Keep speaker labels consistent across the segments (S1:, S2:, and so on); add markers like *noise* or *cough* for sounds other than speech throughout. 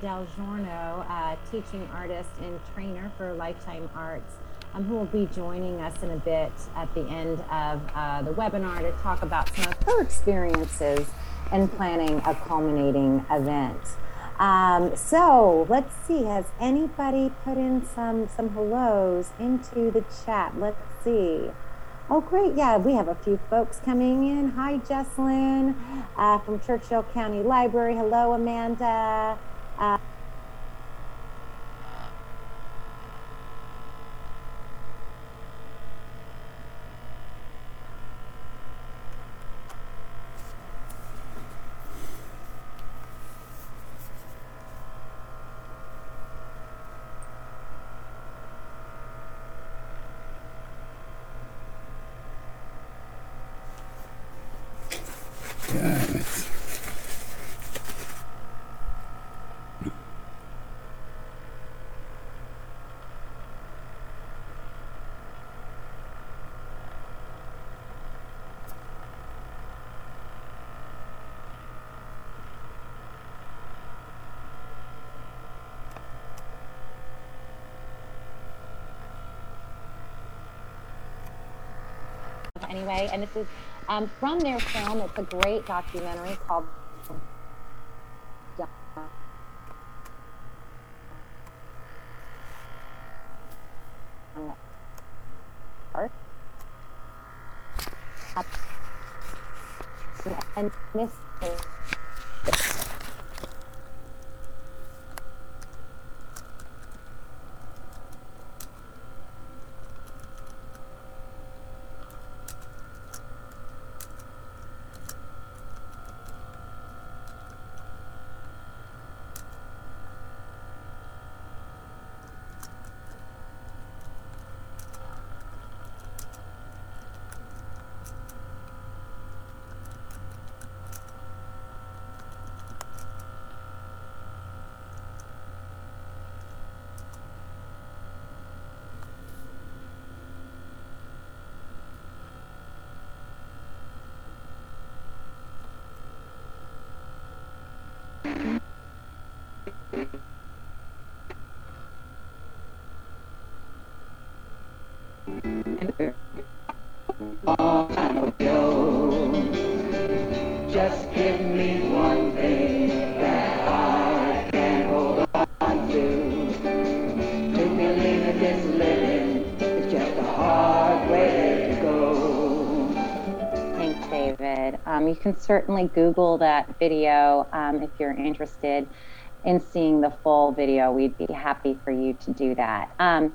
S1: Del Giorno, uh, teaching artist and trainer for Lifetime Arts, um, who will be joining us in a bit at the end of uh, the webinar to talk about some of her experiences in planning a culminating event. Um, so let's see, has anybody put in some some hellos into the chat? Let's see. Oh, great. Yeah, we have a few folks coming in. Hi, Jesselyn uh, from Churchill County Library. Hello, Amanda. Uh, anyway, and this is um, from their film. It's a great documentary called. And this
S2: Just give me one thing that I can hold on to. To believe this living just a hard way to go.
S1: Thanks, David. Um, you can certainly Google that video um, if you're interested in seeing the full video. We'd be happy for you to do that. Um,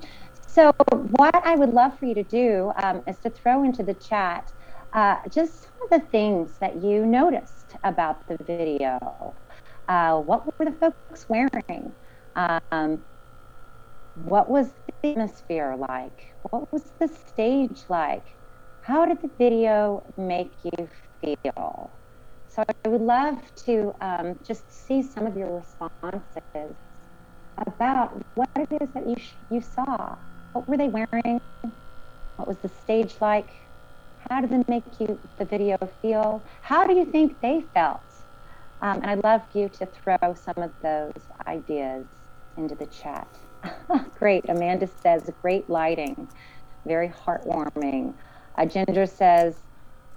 S1: so, what I would love for you to do um, is to throw into the chat uh, just some of the things that you noticed about the video. Uh, what were the folks wearing? Um, what was the atmosphere like? What was the stage like? How did the video make you feel? So I would love to um, just see some of your responses about what it is that you sh- you saw. What were they wearing? What was the stage like? How did it make you the video feel? How do you think they felt? Um, and I'd love you to throw some of those ideas into the chat. *laughs* great. Amanda says great lighting, very heartwarming. Uh, Ginger says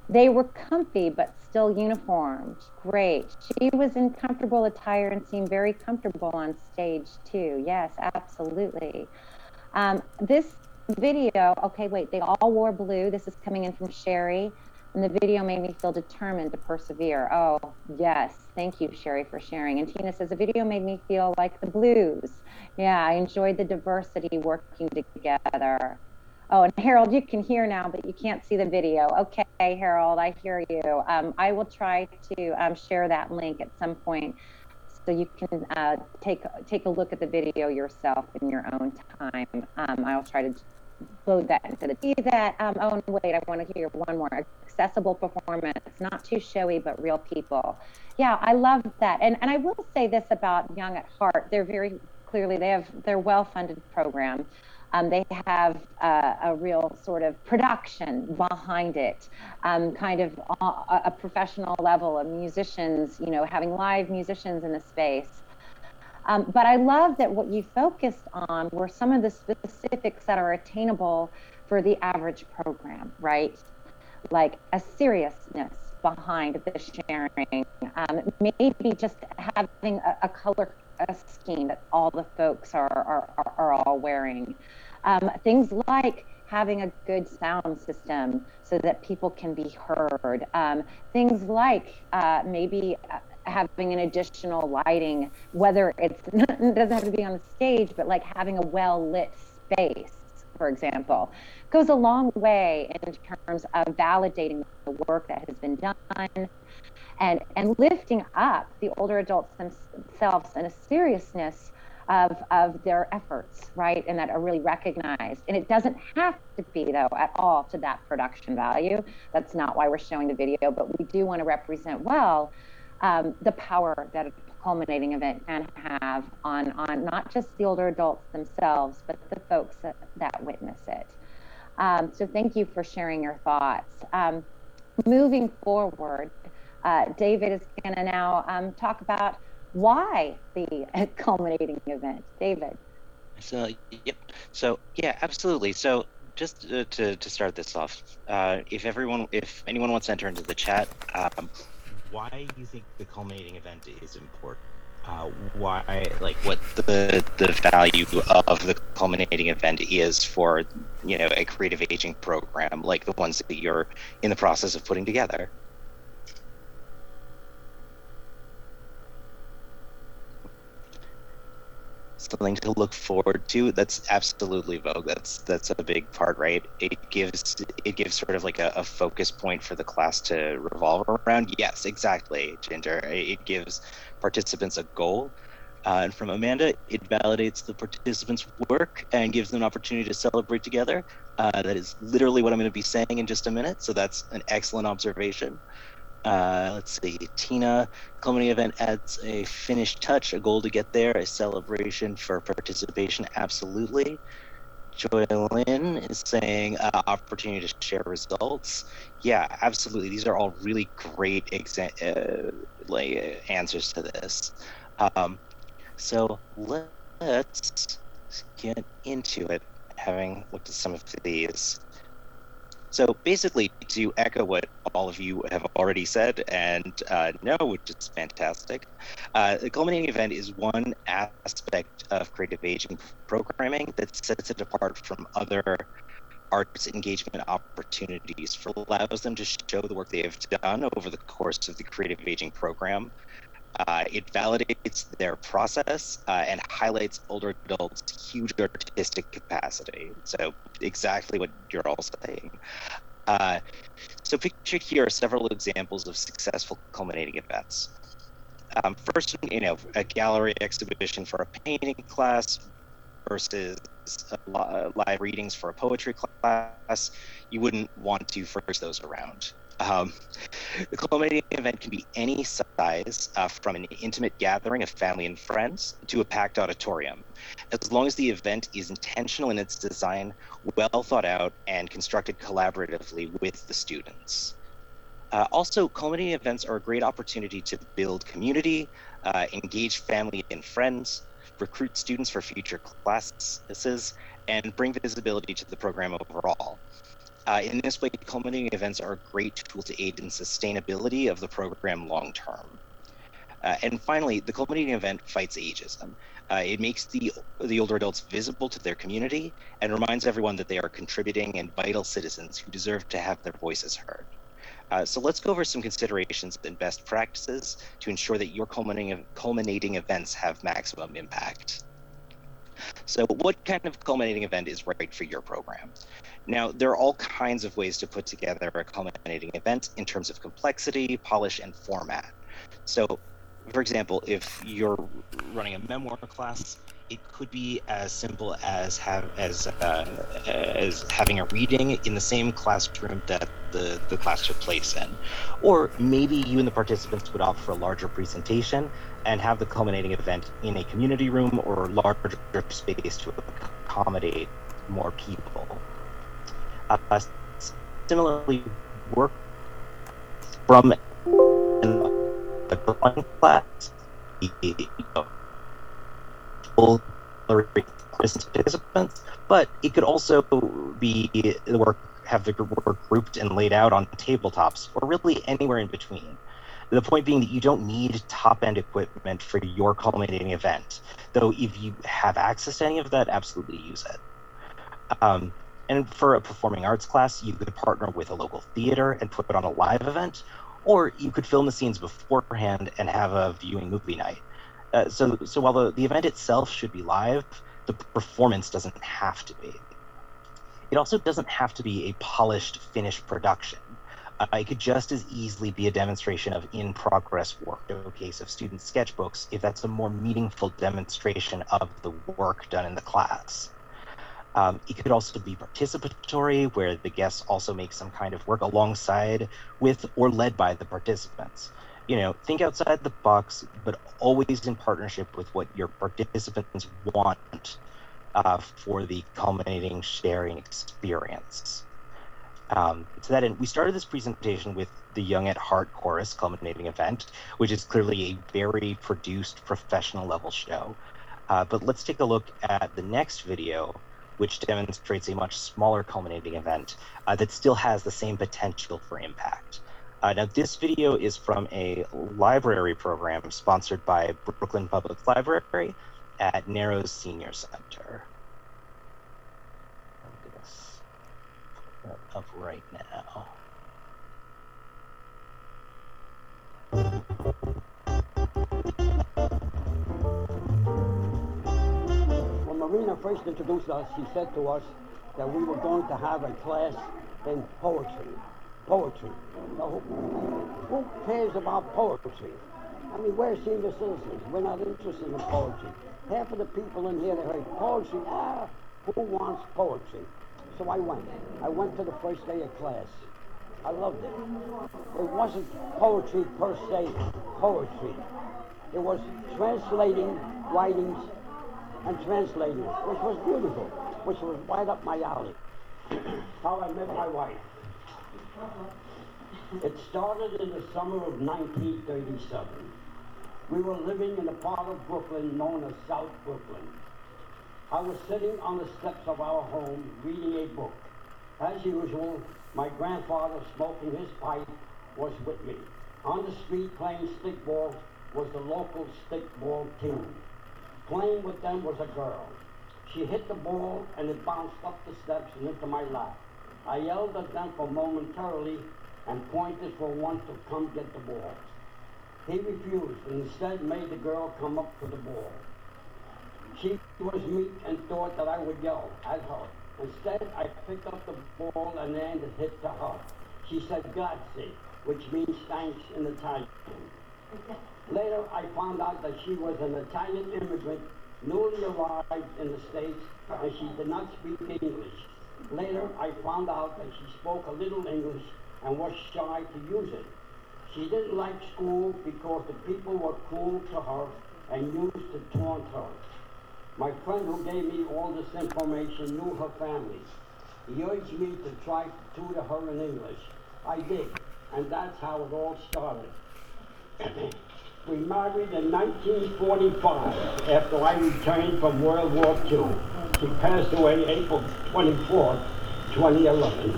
S1: they were comfy but still uniformed. Great. She was in comfortable attire and seemed very comfortable on stage too. Yes, absolutely. Um, this video, okay, wait, they all wore blue. This is coming in from Sherry. And the video made me feel determined to persevere. Oh, yes. Thank you, Sherry, for sharing. And Tina says the video made me feel like the blues. Yeah, I enjoyed the diversity working together. Oh, and Harold, you can hear now, but you can't see the video. Okay, Harold, I hear you. Um, I will try to um, share that link at some point so you can uh, take take a look at the video yourself in your own time. Um, I'll try to load that into the see that. Um, oh, and wait, I want to hear one more accessible performance, not too showy, but real people. Yeah, I love that. And and I will say this about Young at Heart: they're very clearly they have they're well-funded program. Um, they have uh, a real sort of production behind it, um, kind of a, a, professional level of musicians, you know, having live musicians in the space. Um, but I love that what you focused on were some of the specifics that are attainable for the average program, right? Like a seriousness behind the sharing, um, maybe just having a, a color a scheme that all the folks are, are, are all wearing. Um, things like having a good sound system so that people can be heard. Um, things like uh, maybe uh, having an additional lighting, whether it's *laughs* it doesn't have to be on the stage, but like having a well lit space, for example, goes a long way in terms of validating the work that has been done and and lifting up the older adults themselves and a seriousness of, of their efforts, right? And that are really recognized. And it doesn't have to be, though, at all to that production value. That's not why we're showing the video, but we do want to represent well um, the power that a culminating event can have on, on not just the older adults themselves, but the folks that, that witness it. Um, so thank you for sharing your thoughts. Um, moving forward, uh, David is going to now um, talk about why the *laughs* culminating event. David.
S3: So, yep. So, yeah, absolutely. So, just uh, to, to start this off, uh, if everyone, if anyone wants to enter into the chat, um, why do you think the culminating event is important? Uh, why, like, what the the value of the culminating event is for, you know, a creative aging program like the ones that you're in the process of putting together? Something to look forward to that's absolutely vogue. That's that's a big part right? It gives it gives sort of like a, a focus point for the class to revolve around. Yes exactly ginger. It gives participants a goal. Uh, and from amanda it validates the participants work and gives them an opportunity to celebrate together. Uh, that is literally what i'm going to be saying in just a minute. So that's an excellent observation uh, let's see, Tina, culminating event adds a finished touch, a goal to get there, a celebration for participation, absolutely. Joy Lynn is saying uh, opportunity to share results. Yeah, absolutely. These are all really great exa- uh, like uh, answers to this. Um, so let's get into it. Having looked at some of these, so basically, to echo what all of you have already said and uh, know, which is fantastic, uh, the culminating event is one aspect of creative aging programming that sets it apart from other arts engagement opportunities for allows them to show the work they have done over the course of the creative aging program uh, it validates their process uh, and highlights older adults' huge artistic capacity. So, exactly what you're all saying. Uh, so, pictured here are several examples of successful culminating events. Um, first, you know, a gallery exhibition for a painting class versus live readings for a poetry class. You wouldn't want to first those around. Um, the culminating event can be any size, uh, from an intimate gathering of family and friends to a packed auditorium, as long as the event is intentional in its design, well thought out, and constructed collaboratively with the students. Uh, also, culminating events are a great opportunity to build community, uh, engage family and friends, recruit students for future classes, and bring visibility to the program overall. Uh, in this way, culminating events are a great tool to aid in sustainability of the program long term. Uh, and finally, the culminating event fights ageism. Uh, it makes the the older adults visible to their community and reminds everyone that they are contributing and vital citizens who deserve to have their voices heard. Uh, so let's go over some considerations and best practices to ensure that your culminating, culminating events have maximum impact. So, what kind of culminating event is right for your program? Now, there are all kinds of ways to put together a culminating event in terms of complexity, polish, and format. So, for example, if you're running a memoir class, it could be as simple as have as uh, as having a reading in the same classroom that the the class took place in, or maybe you and the participants would opt for a larger presentation and have the culminating event in a community room or larger space to accommodate more people. Uh, similarly, work from a drawing class. You know, participants, but it could also be the work have the work grouped and laid out on tabletops or really anywhere in between. The point being that you don't need top end equipment for your culminating event, though if you have access to any of that, absolutely use it. Um, and for a performing arts class, you could partner with a local theater and put it on a live event, or you could film the scenes beforehand and have a viewing movie night. Uh, so, so while the, the event itself should be live, the performance doesn't have to be. It also doesn't have to be a polished, finished production. Uh, it could just as easily be a demonstration of in progress work, a case of student sketchbooks, if that's a more meaningful demonstration of the work done in the class. Um, it could also be participatory, where the guests also make some kind of work alongside with or led by the participants. You know, think outside the box, but always in partnership with what your participants want uh, for the culminating sharing experience. Um, to that end, we started this presentation with the Young at Heart Chorus culminating event, which is clearly a very produced professional level show. Uh, but let's take a look at the next video, which demonstrates a much smaller culminating event uh, that still has the same potential for impact. Uh, now, this video is from a library program sponsored by Brooklyn Public Library at Narrows Senior Center. I'm gonna put that up right now.
S4: When Marina first introduced us, she said to us that we were going to have a class in poetry. Poetry. Now, who, who cares about poetry? I mean, we're senior citizens. We're not interested in poetry. Half of the people in here, they heard poetry. Ah, who wants poetry? So I went. I went to the first day of class. I loved it. It wasn't poetry per se, poetry. It was translating writings and translating, which was beautiful, which was right up my alley. *clears throat* How I met my wife. It started in the summer of 1937. We were living in a part of Brooklyn known as South Brooklyn. I was sitting on the steps of our home reading a book. As usual, my grandfather smoking his pipe was with me. On the street playing stickball was the local stickball team. Playing with them was a girl. She hit the ball and it bounced up the steps and into my lap. I yelled at them for momentarily and pointed for one to come get the ball. He refused and instead made the girl come up for the ball. She was meek and thought that I would yell at her. Instead, I picked up the ball and handed it to her. She said grazie, which means thanks in Italian. *laughs* Later, I found out that she was an Italian immigrant, newly arrived in the States, and she did not speak English. Later, I found out that she spoke a little English and was shy to use it. She didn't like school because the people were cruel to her and used to taunt her. My friend who gave me all this information knew her family. He urged me to try to tutor her in English. I did, and that's how it all started. *clears throat* we married in 1945 after I returned from World War II. She passed away April 24, 2011.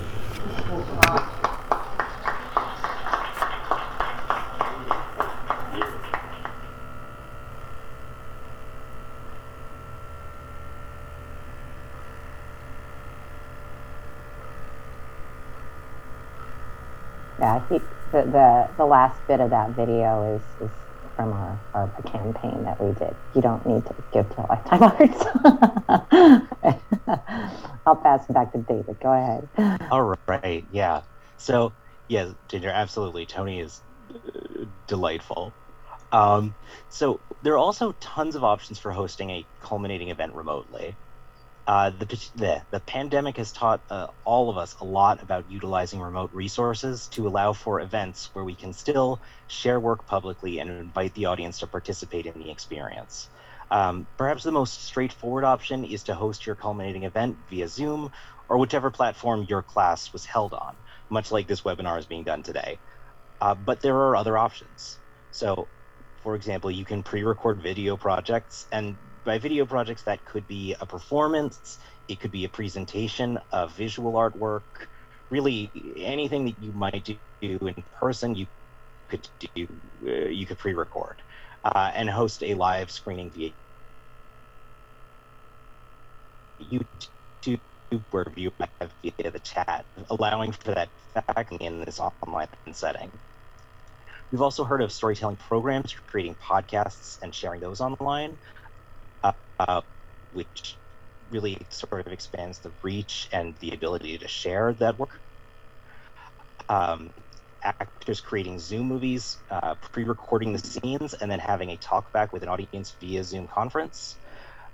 S1: Yeah, I think the, the, the last bit of that video is, is from our, our campaign that we did. You don't need to give to Lifetime *laughs* Arts. I'll pass it back to David. Go ahead.
S3: All right, yeah. So, yeah, Ginger, absolutely. Tony is uh, delightful. Um, so there are also tons of options for hosting a culminating event remotely. Uh, the, the the pandemic has taught uh, all of us a lot about utilizing remote resources to allow for events where we can still share work publicly and invite the audience to participate in the experience. Um, perhaps the most straightforward option is to host your culminating event via Zoom or whichever platform your class was held on, much like this webinar is being done today. Uh, but there are other options. So, for example, you can pre record video projects and by video projects, that could be a performance, it could be a presentation of visual artwork, really anything that you might do in person, you could do, uh, you could pre-record uh, and host a live screening via YouTube or view via the chat, allowing for that faculty in this online setting. We've also heard of storytelling programs, creating podcasts and sharing those online, uh, which really sort of expands the reach and the ability to share that work. Um, actors creating Zoom movies, uh, pre recording the scenes, and then having a talkback with an audience via Zoom conference.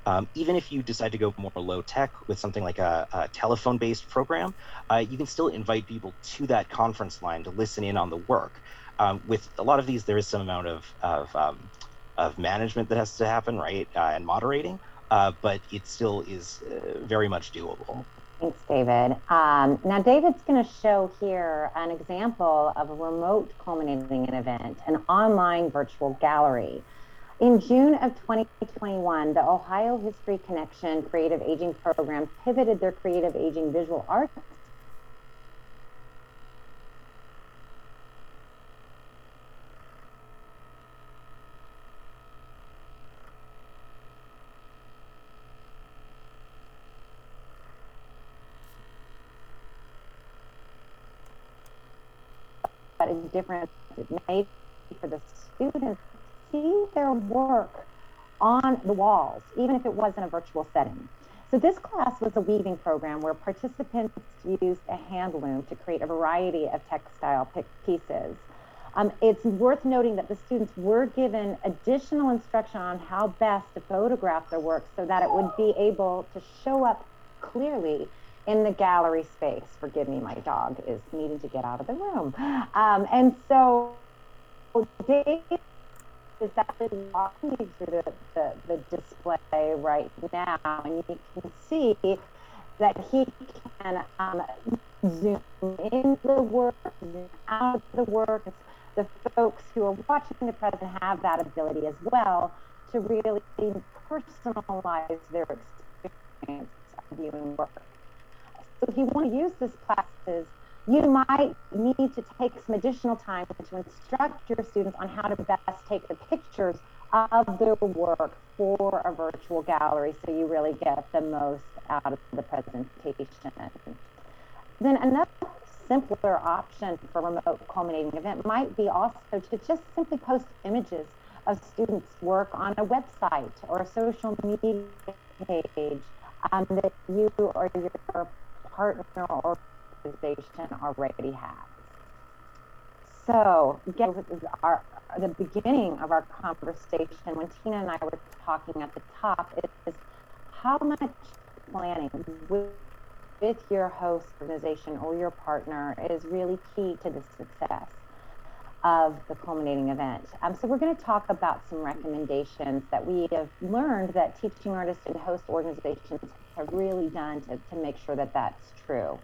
S3: Um, even if you decide to go more low tech with something like a, a telephone based program, uh, you can still invite people to that conference line to listen in on the work. Um, with a lot of these, there is some amount of, of, um, of management that has to happen, right, uh, and moderating, uh, but it still is uh, very much doable.
S1: Thanks, David. Um, now, David's going to show here an example of a remote culminating an event, an online virtual gallery. In June of 2021, the Ohio History Connection Creative Aging Program pivoted their creative aging visual arts but a difference it made for the students see their work on the walls, even if it was in a virtual setting. So this class was a weaving program where participants used a hand loom to create a variety of textile pieces. Um, it's worth noting that the students were given additional instruction on how best to photograph their work so that it would be able to show up clearly in the gallery space. Forgive me, my dog is needing to get out of the room. Um, and so Dave is actually walking you through the, the, the, display right now, and you can see that he can um, zoom in the work, zoom out the work. The folks who are watching the present have that ability as well to really personalize their experience viewing work. So if you want to use this classes, you might need to take some additional time to instruct your students on how to best take the pictures of their work for a virtual gallery so you really get the most out of the presentation. Then another simpler option for remote culminating event might be also to just simply post images of students' work on a website or a social media page um, that you or your partner organization already has. So, again, our, the beginning of our conversation, when Tina and I were talking at the top, is how much planning with, with your host organization or your partner is really key to the success of the culminating event. Um, so we're going to talk about some recommendations that we have learned that teaching artists and host organizations have really done to, to make sure that that's true.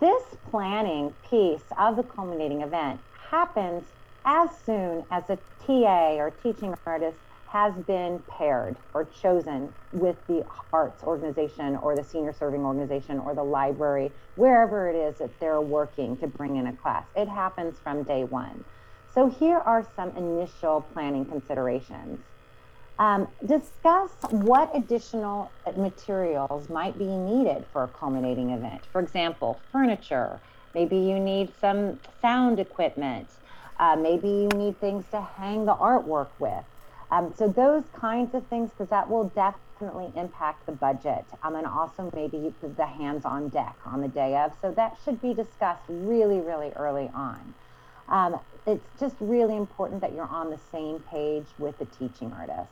S1: This planning piece of the culminating event happens as soon as a TA or teaching artist has been paired or chosen with the arts organization or the senior serving organization or the library, wherever it is that they're working to bring in a class. It happens from day one. So here are some initial planning considerations. Um, discuss what additional materials might be needed for a culminating event. For example, furniture. Maybe you need some sound equipment. Uh, maybe you need things to hang the artwork with. Um, so those kinds of things, because that will definitely impact the budget. Um, and also maybe the hands on deck on the day of. So that should be discussed really, really early on. Um, it's just really important that you're on the same page with the teaching artist.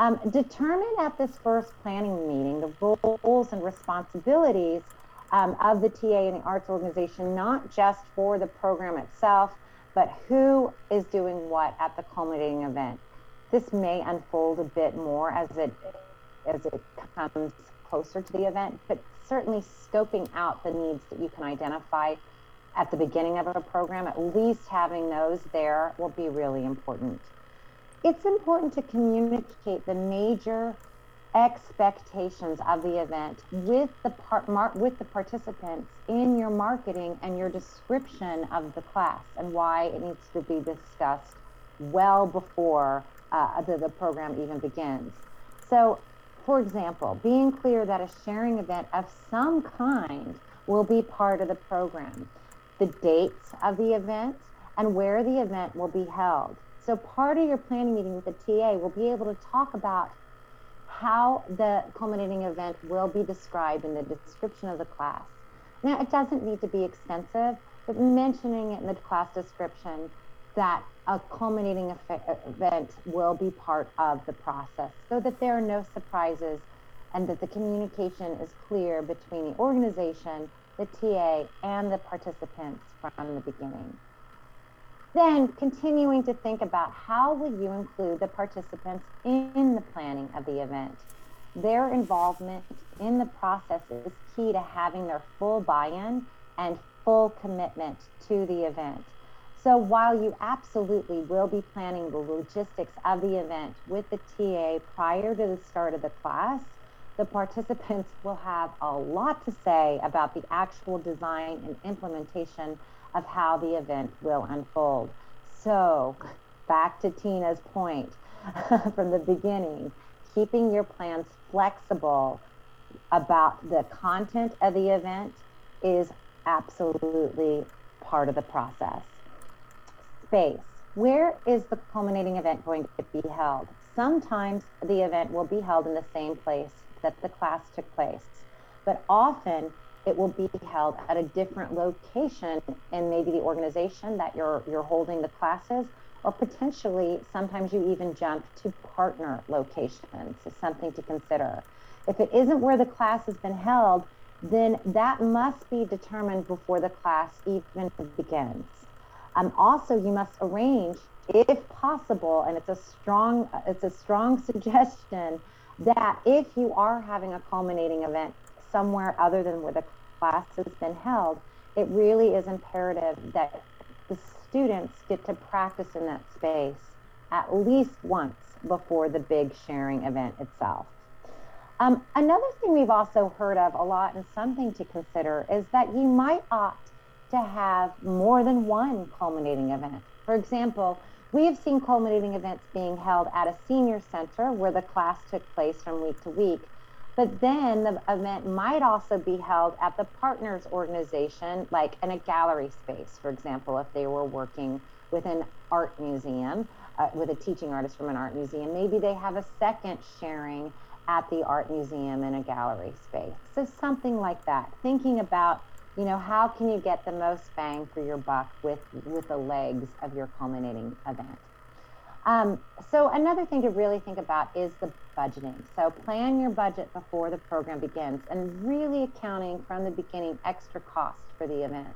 S1: Um, determine at this first planning meeting the roles and responsibilities um, of the TA and the arts organization, not just for the program itself, but who is doing what at the culminating event. This may unfold a bit more as it as it comes closer to the event, but certainly scoping out the needs that you can identify at the beginning of a program, at least having those there will be really important it's important to communicate the major expectations of the event with the part mar- with the participants in your marketing and your description of the class and why it needs to be discussed well before uh, the, the program even begins. So, for example, being clear that a sharing event of some kind will be part of the program, the dates of the event, and where the event will be held. So, part of your planning meeting with the TA will be able to talk about how the culminating event will be described in the description of the class. Now, it doesn't need to be extensive, but mentioning it in the class description that a culminating event will be part of the process so that there are no surprises and that the communication is clear between the organization, the TA, and the participants from the beginning. Then continuing to think about how will you include the participants in the planning of the event. Their involvement in the process is key to having their full buy-in and full commitment to the event. So while you absolutely will be planning the logistics of the event with the TA prior to the start of the class, the participants will have a lot to say about the actual design and implementation of how the event will unfold. So, back to Tina's point *laughs* from the beginning, keeping your plans flexible about the content of the event is absolutely part of the process. Space. Where is the culminating event going to be held? Sometimes the event will be held in the same place that the class took place, but often it will be held at a different location in maybe the organization that you're you're holding the classes or potentially sometimes you even jump to partner locations so something to consider. If it isn't where the class has been held then that must be determined before the class even begins. Um, also you must arrange if possible and it's a strong it's a strong *laughs* suggestion that if you are having a culminating event somewhere other than where the class has been held, it really is imperative that the students get to practice in that space at least once before the big sharing event itself. Um, another thing we've also heard of a lot and something to consider is that you might opt to have more than one culminating event. For example, we have seen culminating events being held at a senior center where the class took place from week to week, but then the event might also be held at the partners organization, like in a gallery space, for example, if they were working with an art museum, uh, with a teaching artist from an art museum. Maybe they have a second sharing at the art museum in a gallery space. So something like that. Thinking about, you know, how can you get the most bang for your buck with with the legs of your culminating event. Um, so another thing to really think about is the budgeting. So plan your budget before the program begins and really accounting from the beginning extra costs for the event.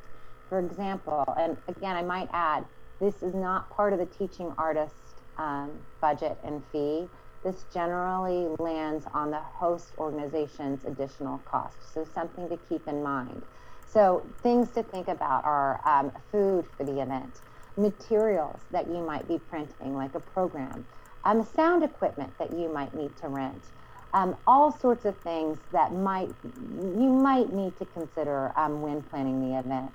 S1: For example, and again, I might add, this is not part of the teaching artist um, budget and fee. This generally lands on the host organization's additional costs. So something to keep in mind. So things to think about are um, food for the event materials that you might be printing, like a program, um, sound equipment that you might need to rent, um, all sorts of things that might you might need to consider um, when planning the event.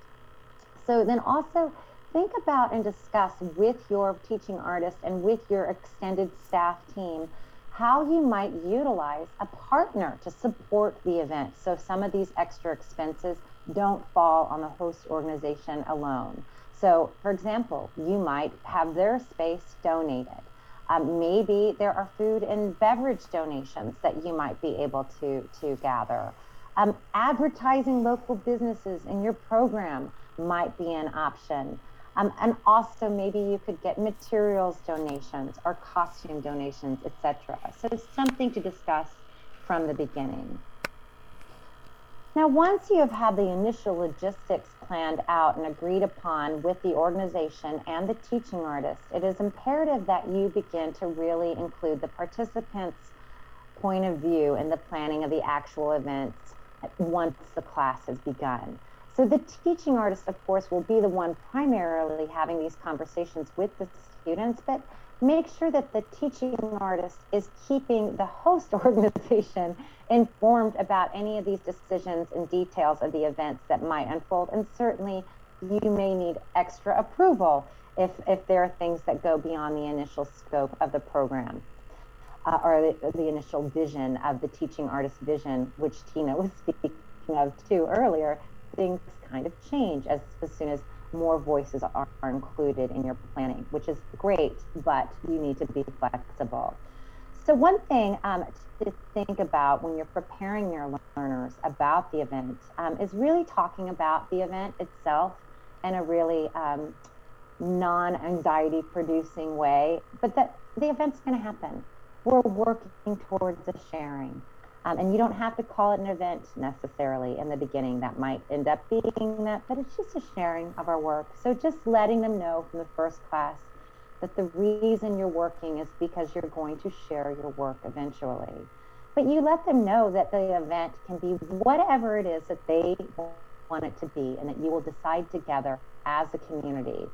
S1: So then also think about and discuss with your teaching artist and with your extended staff team how you might utilize a partner to support the event so some of these extra expenses don't fall on the host organization alone. So, for example, you might have their space donated. Um, maybe there are food and beverage donations that you might be able to, to gather. Um, advertising local businesses in your program might be an option. Um, and also maybe you could get materials donations or costume donations, etc. So it's something to discuss from the beginning. Now, once you have had the initial logistics planned out and agreed upon with the organization and the teaching artist, it is imperative that you begin to really include the participants' point of view in the planning of the actual events once the class has begun. So the teaching artist, of course, will be the one primarily having these conversations with the students, but make sure that the teaching artist is keeping the host *laughs* organization informed about any of these decisions and details of the events that might unfold. And certainly, you may need extra approval if, if there are things that go beyond the initial scope of the program uh, or the, the, initial vision of the teaching artist vision, which Tina was *laughs* speaking of too earlier. Things kind of change as, as soon as more voices are, are included in your planning, which is great, but you need to be flexible. So, one thing um, to think about when you're preparing your learners about the event um, is really talking about the event itself in a really um, non anxiety producing way, but that the event's going to happen. We're working towards a sharing. Um, and you don't have to call it an event necessarily in the beginning. That might end up being that, but it's just a sharing of our work. So just letting them know from the first class that the reason you're working is because you're going to share your work eventually. But you let them know that the event can be whatever it is that they want it to be and that you will decide together as a community.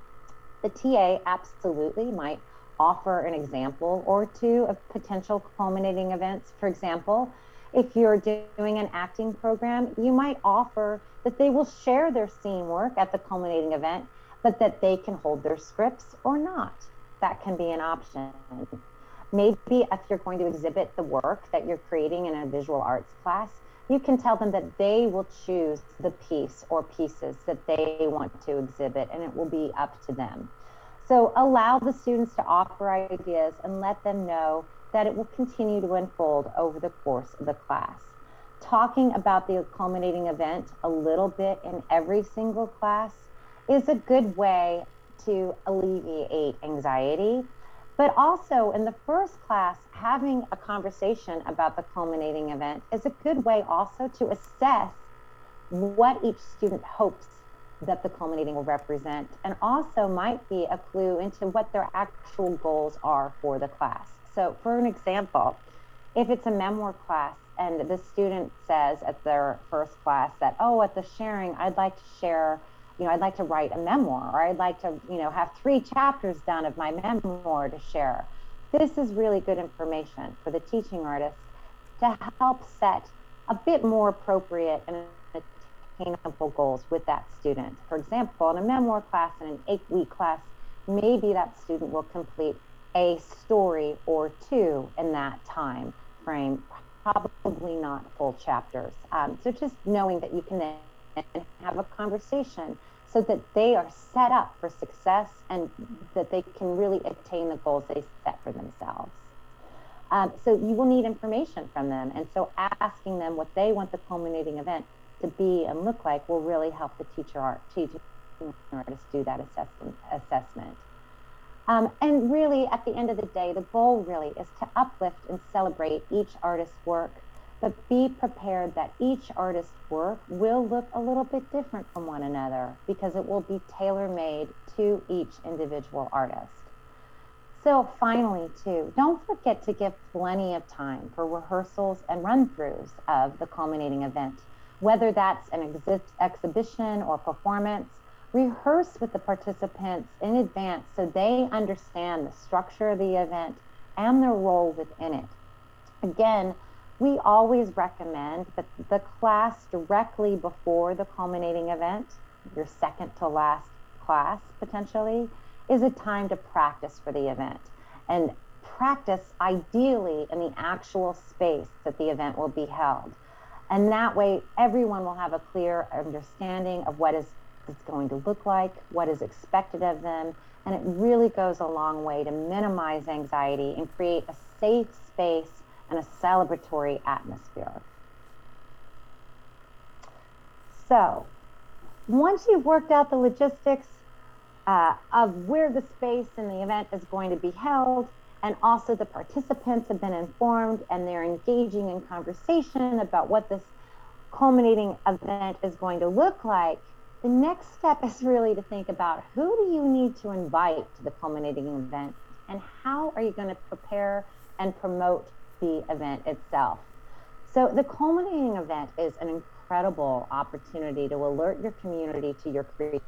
S1: The TA absolutely might offer an example or two of potential culminating events. For example, if you're doing an acting program, you might offer that they will share their scene work at the culminating event, but that they can hold their scripts or not. That can be an option. Maybe if you're going to exhibit the work that you're creating in a visual arts class, you can tell them that they will choose the piece or pieces that they want to exhibit, and it will be up to them. So allow the students to offer ideas and let them know that it will continue to unfold over the course of the class. Talking about the culminating event a little bit in every single class is a good way to alleviate anxiety. But also in the first class, having a conversation about the culminating event is a good way also to assess what each student hopes that the culminating will represent, and also might be a clue into what their actual goals are for the class. So, for an example, if it's a memoir class and the student says at their first class that, oh, at the sharing, I'd like to share, you know, I'd like to write a memoir, or I'd like to, you know, have three chapters done of my memoir to share. This is really good information for the teaching artist to help set a bit more appropriate and attainable goals with that student. For example, in a memoir class, in an eight week class, maybe that student will complete a story or two in that time frame, probably not full chapters. Um, so just knowing that you can then have a conversation so that they are set up for success and that they can really attain the goals they set for themselves. Um, so you will need information from them. And so asking them what they want the culminating event to be and look like will really help the teacher art teaching artist do that assessment. assessment. Um, and really, at the end of the day, the goal really is to uplift and celebrate each artist's work, but be prepared that each artist's work will look a little bit different from one another because it will be tailor made to each individual artist. So, finally, too, don't forget to give plenty of time for rehearsals and run throughs of the culminating event whether that's an exhi- exhibition or performance, rehearse with the participants in advance so they understand the structure of the event and their role within it. Again, we always recommend that the class directly before the culminating event, your second to last class potentially, is a time to practice for the event. And practice ideally in the actual space that the event will be held. And that way, everyone will have a clear understanding of what is it's going to look like, what is expected of them, and it really goes a long way to minimize anxiety and create a safe space and a celebratory atmosphere. So, once you've worked out the logistics uh, of where the space and the event is going to be held, and also the participants have been informed and they're engaging in conversation about what this culminating event is going to look like the next step is really to think about who do you need to invite to the culminating event and how are you going to prepare and promote the event itself. So the culminating event is an incredible opportunity to alert your community to your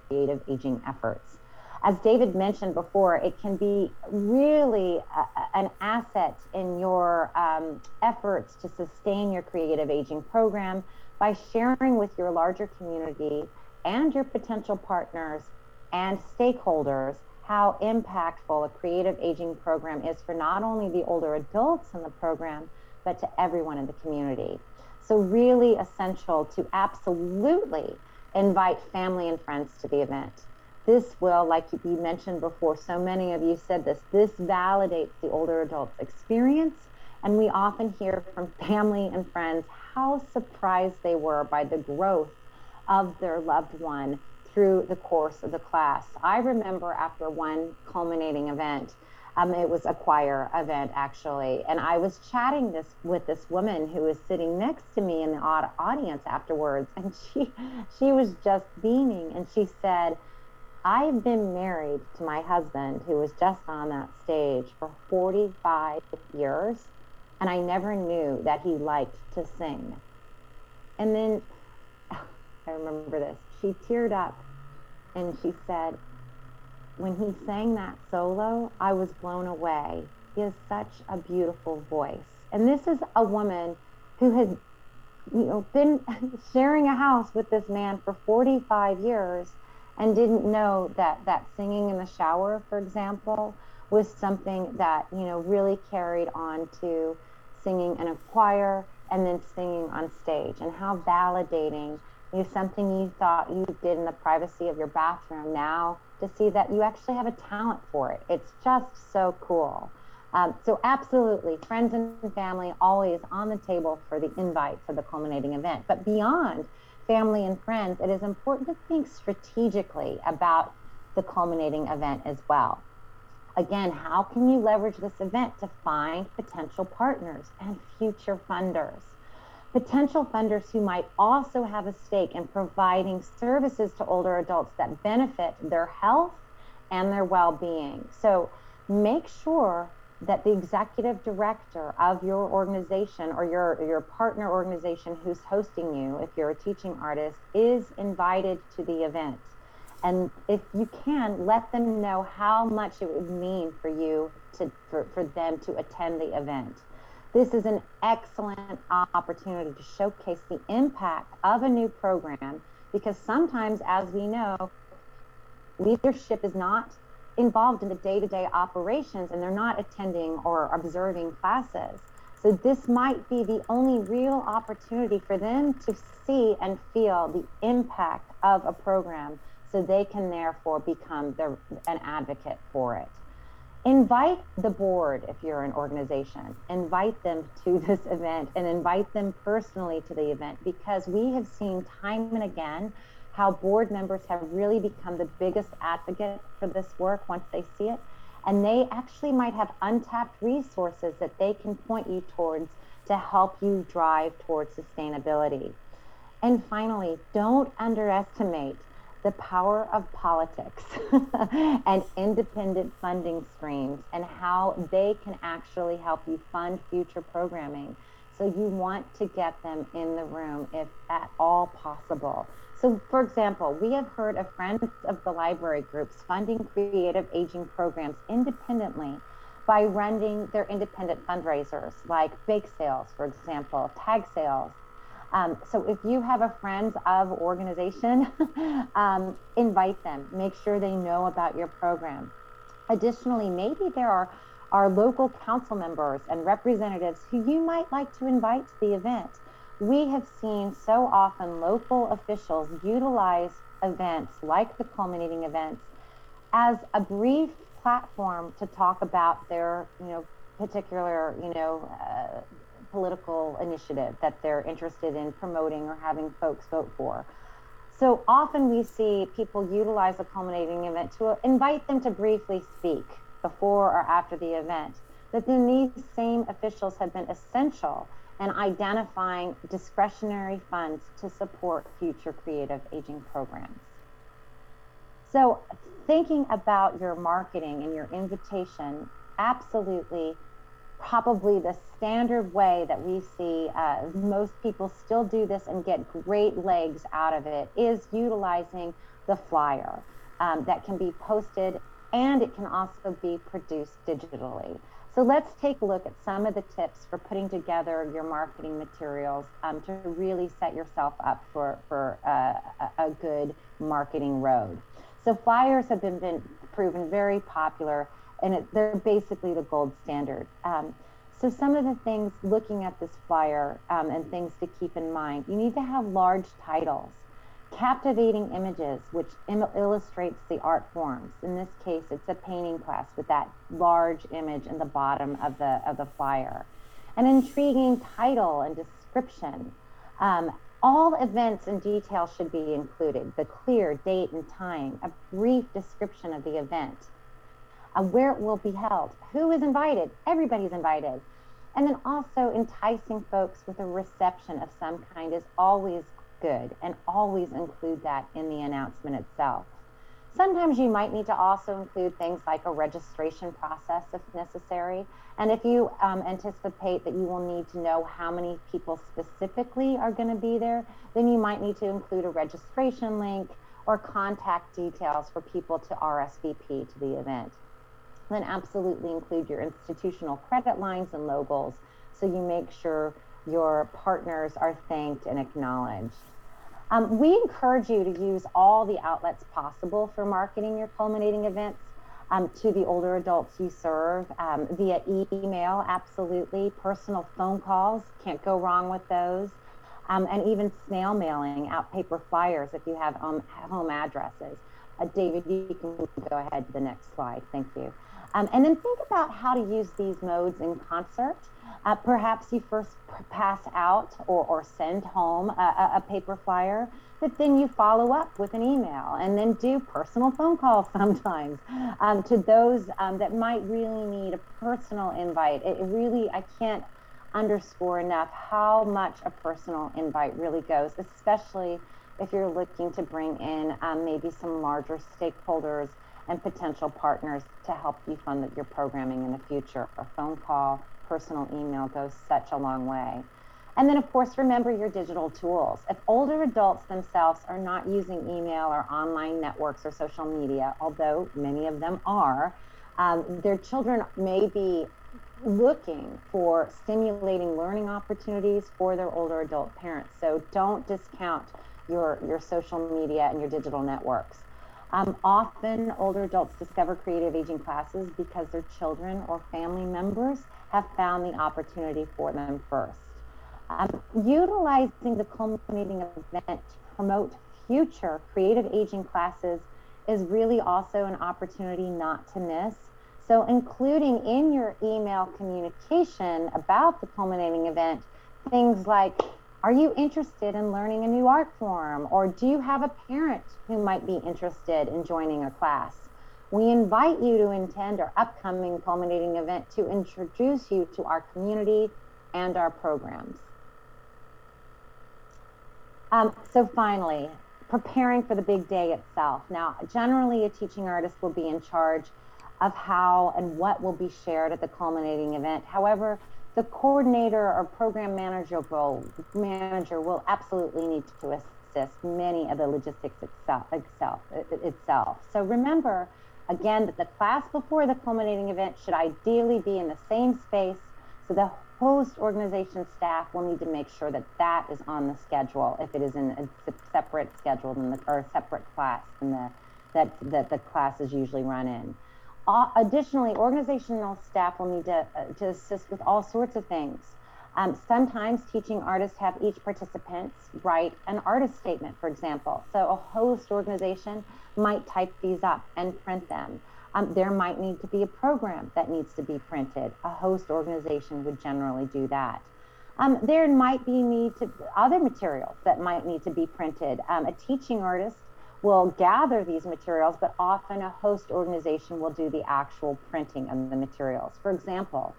S1: creative aging efforts. As David mentioned before, it can be really a, an asset in your um, efforts to sustain your creative aging program by sharing with your larger community and your potential partners and stakeholders how impactful a creative aging program is for not only the older adults in the program, but to everyone in the community. So, really essential to absolutely invite family and friends to the event. This will, like we mentioned before, so many of you said this, this validates the older adults' experience. And we often hear from family and friends how surprised they were by the growth of their loved one through the course of the class. I remember after one culminating event, um, it was a choir event actually, and I was chatting this with this woman who was sitting next to me in the audience afterwards, and she she was just beaming, and she said, "I've been married to my husband, who was just on that stage for 45 years, and I never knew that he liked to sing." And then I remember this. She teared up and she said, when he sang that solo, I was blown away. He has such a beautiful voice. And this is a woman who has you know been *laughs* sharing a house with this man for 45 years and didn't know that that singing in the shower, for example, was something that, you know, really carried on to singing in a choir and then singing on stage and how validating you something you thought you did in the privacy of your bathroom now to see that you actually have a talent for it. It's just so cool. Um, so absolutely, friends and family always on the table for the invite for the culminating event. But beyond family and friends, it is important to think strategically about the culminating event as well. Again, how can you leverage this event to find potential partners and future funders? Potential funders who might also have a stake in providing services to older adults that benefit their health and their well being. So make sure that the executive director of your organization or your, your partner organization who's hosting you, if you're a teaching artist, is invited to the event. And if you can, let them know how much it would mean for you to for, for them to attend the event. This is an excellent opportunity to showcase the impact of a new program because sometimes, as we know, leadership is not involved in the day to day operations and they're not attending or observing classes. So, this might be the only real opportunity for them to see and feel the impact of a program so they can therefore become an advocate for it invite the board if you're an organization. Invite them to *laughs* this event and invite them personally to the event because we have seen time and again how board members have really become the biggest advocate for this work once they see it. And they actually might have untapped resources that they can point you towards to help you drive towards sustainability. And finally don't underestimate the power of politics *laughs* and independent funding streams and how they can actually help you fund future programming. So you want to get them in the room if at all possible. So, for example, we have heard of friends of the library groups funding creative aging programs independently by running their independent fundraisers like bake sales, for example, tag sales, um, so if you have a friends of organization, *laughs* um, invite them. Make sure they know about your program. Additionally, maybe there are, our local council members and representatives who you might like to invite to the event. We have seen so often local officials utilize events like the culminating events as a brief platform to talk about their, you know, particular, you know, uh, political initiative that they're interested in promoting or having folks vote for. So often we see people utilize a culminating event to invite them to briefly speak before or after the event. But then these same officials have been essential in identifying discretionary funds to support future creative aging programs. So, thinking about your marketing and your invitation, absolutely probably the standard way that we see uh, most people still do this and get great legs out of it is utilizing the flyer. um, that can be posted and it can also be produced digitally. So let's take a look at some of the tips for putting together your marketing materials um, to really set yourself up for, for uh, a good marketing road. So flyers have been, been proven very popular and it, they're basically the gold standard. Um, so some of the things looking at this flyer um, and things to keep in mind, you need to have large titles captivating images which Im- illustrates the art forms. In this case, it's a painting class with that large image in the bottom of the of the flyer. An intriguing title and description. Um, all events and details should be included. The clear date and time, a brief description of the event, uh, where it will be held, who is invited. Everybody's invited. And then also enticing folks with a reception of some kind is always good and always include that in the announcement itself. Sometimes you might need to also include things like a registration process if necessary. And if you um, anticipate that you will need to know how many people specifically are going to be there, then you might need to include a registration link or contact details for people to RSVP to the event. Then absolutely include your institutional credit lines and logos so you make sure your partners are thanked and acknowledged. Um, we encourage you to use all the outlets possible for marketing your culminating events um, to the older adults you serve um, via email, absolutely. Personal phone calls, can't go wrong with those. Um, and even snail mailing out paper flyers if you have home addresses. Uh, David, you can go ahead to the next slide. Thank you. Um, and then think about how to use these modes in concert. Uh, perhaps you first pass out or, or send home a, a, paper flyer, but then you follow up with an email and then do personal phone calls *laughs* sometimes um, to those um, that might really need a personal invite. It, really, I can't underscore enough how much a personal invite really goes, especially if you're looking to bring in um, maybe some larger stakeholders and potential partners to help you fund your programming in the future. A phone call, personal email goes such a long way. And then, of course, remember your digital tools. If older adults themselves are not using email or online networks or social media, although many of them are, um, their children may be looking for stimulating learning opportunities for their older adult parents. So don't discount your, your social media and your digital networks. Um, often, older adults discover creative aging classes because their children or family members have found the opportunity for them first. Um, utilizing the culminating event to promote future creative aging classes is really also an opportunity not to miss. So, including in your email communication about the culminating event things like are you interested in learning a new art form? Or do you have a parent who might be interested in joining a class? We invite you to attend our upcoming culminating event to introduce you to our community and our programs. Um, so finally, preparing for the big day itself. Now, generally a teaching artist will be in charge of how and what will be shared at the culminating event. However, the coordinator or program manager will, manager will absolutely need to assist many of the logistics itself, itself, itself. So remember, again, that the class before the culminating event should ideally be in the same space. So the host organization staff will need to make sure that that is on the schedule if it is in a separate schedule than the, or a separate class than the, that, that the class is usually run in. Additionally, organizational staff will need to, uh, to assist with all sorts of things. Um, sometimes teaching artists have each participant write an artist statement, for example. So a host organization might type these up and print them. Um, there might need to be a program that needs to be printed. A host organization would generally do that. Um, there might be need to other materials that might need to be printed. Um, a teaching artist will gather these materials, but often a host organization will do the actual printing of the materials. For example,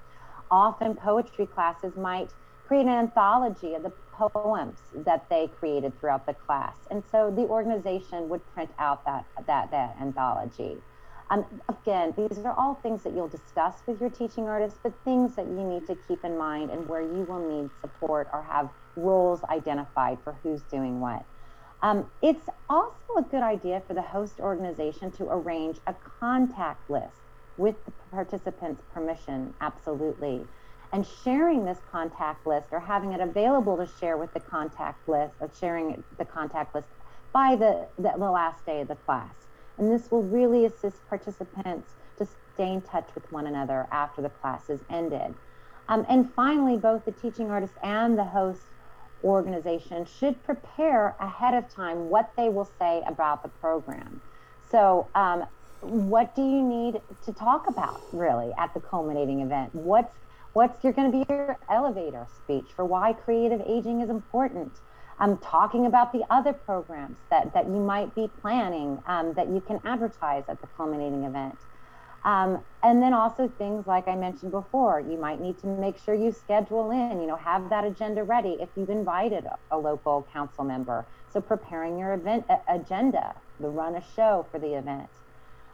S1: often poetry classes might create an anthology of the poems that they created throughout the class. And so the organization would print out that, that, that anthology. Um, again, these are all things that you'll discuss with your teaching artists, but things that you need to keep in mind and where you will need support or have roles identified for who's doing what. Um, it's also a good idea for the host organization to arrange a contact list with the participants' permission, absolutely. And sharing this contact list or having it available to share with the contact list, or sharing the contact list by the, the, the last day of the class. And this will really assist participants to stay in touch with one another after the class is ended. Um, and finally, both the teaching artist and the host organization should prepare ahead of time what they will say about the program. So, um, what do you need to talk about really at the culminating event? What's what's your going to be your elevator speech for why creative aging is important? I'm um, talking about the other programs that that you might be planning um, that you can advertise at the culminating event. Um, and then also things like I mentioned before, you might need to make sure you schedule in, you know, have that agenda ready if you've invited a, a local council member. So preparing your event a, agenda, the run a show for the event.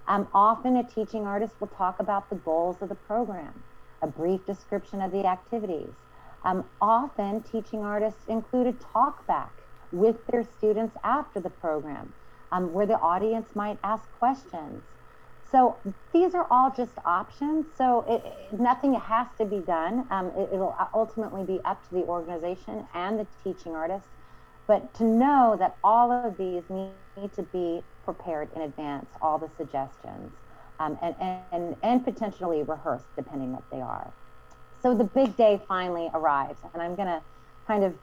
S1: Um, often a teaching artist will talk about the goals of the program, a brief description of the activities. Um, often teaching artists include a talk back with their students after the program, um, where the audience might ask questions. So these are all just options. So it, nothing has to be done. Um, it, will ultimately be up to the organization and the teaching artist. But to know that all of these need, need to be prepared in advance, all the suggestions, um, and, and, and potentially rehearsed, depending what they are. So the big day finally arrives, and I'm going to kind of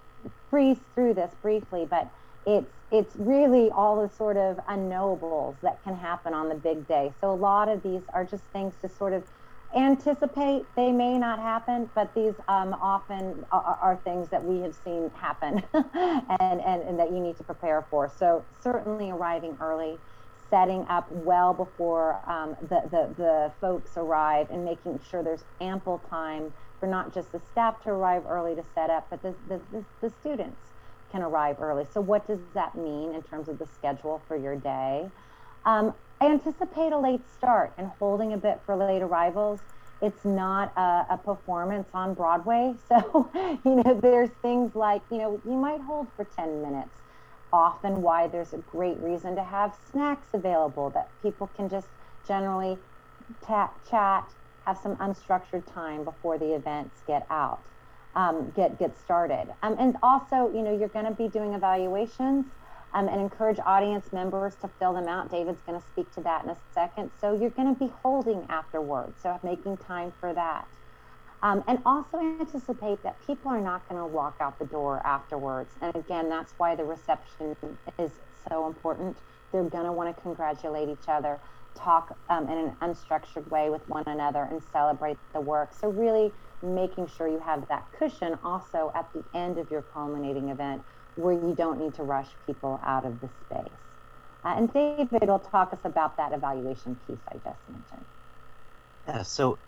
S1: breeze through this briefly, but it's it's really all the sort of unknowables that can happen on the big day. So a lot of these are just things to sort of anticipate. They may not happen, but these um, often are, are, things that we have seen happen *laughs* and, and, and that you need to prepare for. So certainly arriving early, setting up well before um, the, the, the folks arrive and making sure there's ample time for not just the staff to arrive early to set up, but the, the, the, the students can arrive early. So, what does that mean in terms of the schedule for your day? Um, anticipate a late start and holding a bit for late arrivals. It's not a, a, performance on Broadway. *laughs* So, you know, there's things like, you know, you might hold for 10 minutes. Often, why there's a great reason to have snacks available that people can just generally chat, chat, have some unstructured time before the events get out um, get get started. Um, and also, you know, you're going to be doing evaluations um, and encourage audience members to fill them out. David's going to speak to that in a second. So you're going to be holding afterwards, so making time for that. Um, and also anticipate that people are not going to walk out the door afterwards. And again, that's why the reception is so important. They're going to want to congratulate each other, talk um, in an unstructured way with one another, and celebrate the work. So really making sure you have that cushion also at the end of your culminating event where you don't need to rush people out of the space. Uh, and David will talk us about that evaluation piece I just mentioned.
S3: Yeah, so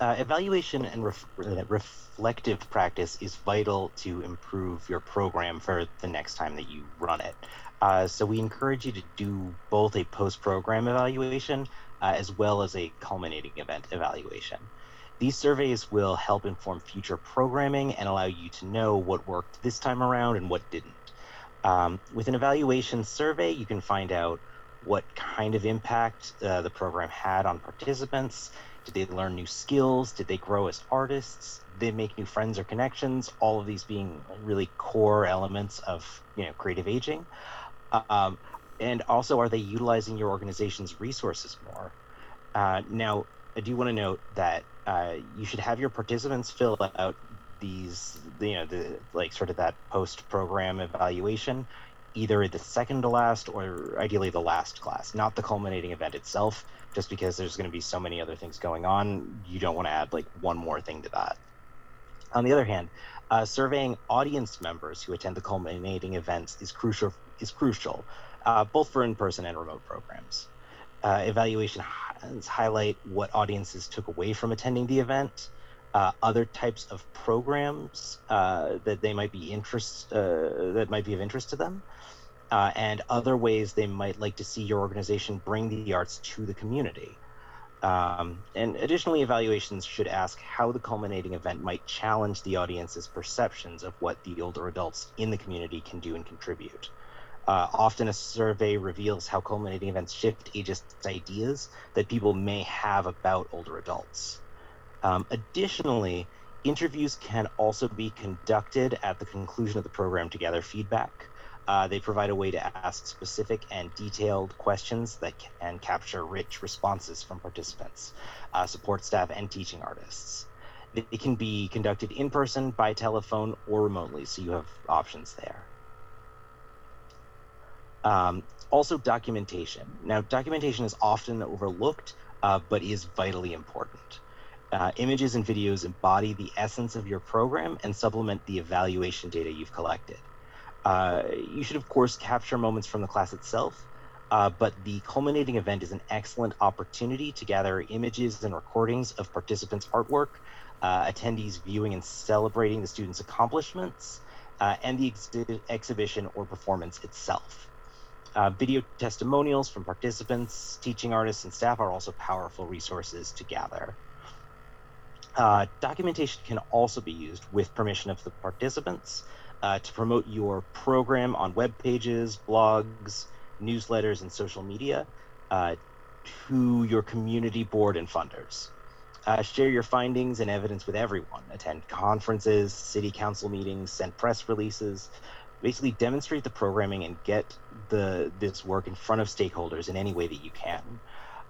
S3: uh, evaluation and ref- reflective practice is vital to improve your program for the next time that you run it. Uh, so we encourage you to do both a post-program evaluation uh, as well as a culminating event evaluation. These surveys will help inform future programming and allow you to know what worked this time around and what didn't. Um, with an evaluation survey, you can find out what kind of impact uh, the program had on participants. Did they learn new skills? Did they grow as artists? Did they make new friends or connections? All of these being really core elements of you know creative aging. Um, and also, are they utilizing your organization's resources more? Uh, now, I do want to note that uh, you should have your participants fill out these, you know, the like sort of that post program evaluation, either the second to last or ideally the last class, not the culminating event itself, just because there's going to be so many other things going on. You don't want to add like one more thing to that. On the other hand, uh, surveying audience members who attend the culminating events is crucial. Is crucial, uh, both for in-person and remote programs. Uh, evaluation highlight what audiences took away from attending the event, uh, other types of programs uh, that they might be interest uh, that might be of interest to them, uh, and other ways they might like to see your organization bring the arts to the community. Um, and additionally, evaluations should ask how the culminating event might challenge the audience's perceptions of what the older adults in the community can do and contribute. Uh, often a survey reveals how culminating events shift ageist ideas that people may have about older adults. Um, additionally, interviews can also be conducted at the conclusion of the program to gather feedback. Uh, they provide a way to ask specific and detailed questions that can capture rich responses from participants, uh, support staff, and teaching artists. It can be conducted in person, by telephone, or remotely, so you have options there. Um, also, documentation. Now, documentation is often overlooked, uh, but is vitally important. Uh, images and videos embody the essence of your program and supplement the evaluation data you've collected. Uh, you should, of course, capture moments from the class itself, uh, but the culminating event is an excellent opportunity to gather images and recordings of participants' artwork, uh, attendees viewing and celebrating the students' accomplishments, uh, and the ex- exhibition or performance itself. Uh, video testimonials from participants, teaching artists, and staff are also powerful resources to gather. Uh, documentation can also be used with permission of the participants uh, to promote your program on web pages, blogs, newsletters, and social media uh, to your community board and funders. Uh, share your findings and evidence with everyone. Attend conferences, city council meetings, send press releases. Basically, demonstrate the programming and get the this work in front of stakeholders in any way that you can.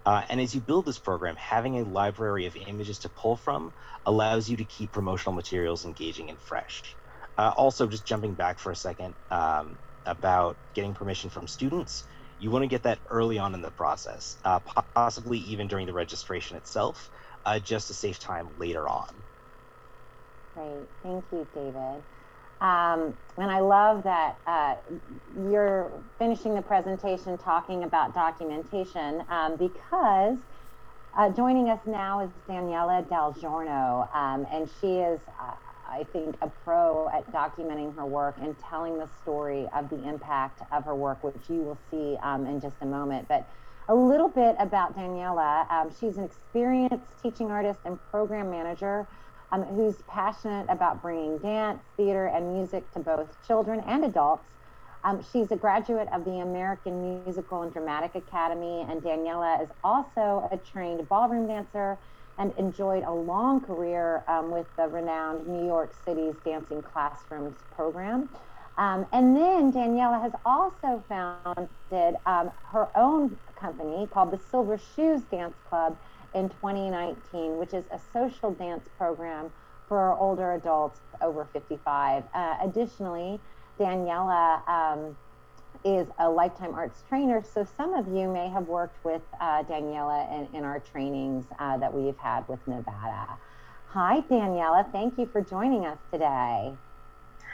S3: Uh, and as you build this program, having a library of images to pull from allows you to keep promotional materials engaging and fresh. Uh, also, just jumping back for a second um, about getting permission from students, you want to get that early on in the process, uh, possibly even during the registration itself, uh, just to save time later on.
S1: Great, thank you, David. Um, and I love that uh, you're finishing the presentation talking about documentation um, because uh, joining us now is Daniela Del Giorno, um, and she is, uh, I think, a pro at documenting her work and telling the story of the impact of her work, which you will see um, in just a moment. But a little bit about Daniela. Um, she's an experienced teaching artist and program manager um, who's passionate about bringing dance, theater, and music to both children and adults. Um, she's a graduate of the American Musical and Dramatic Academy, and Daniela is also a trained ballroom dancer and enjoyed a long career um, with the renowned New York City's Dancing Classrooms program. Um, and then Daniela has also founded um, her own company called the Silver Shoes Dance Club in 2019, which is a social dance program for older adults over 55. Uh, additionally, Daniela um, is a lifetime arts trainer, so some of you may have worked with uh, Daniela in, in, our trainings uh, that we've had with Nevada. Hi, Daniela. Thank you for joining us today.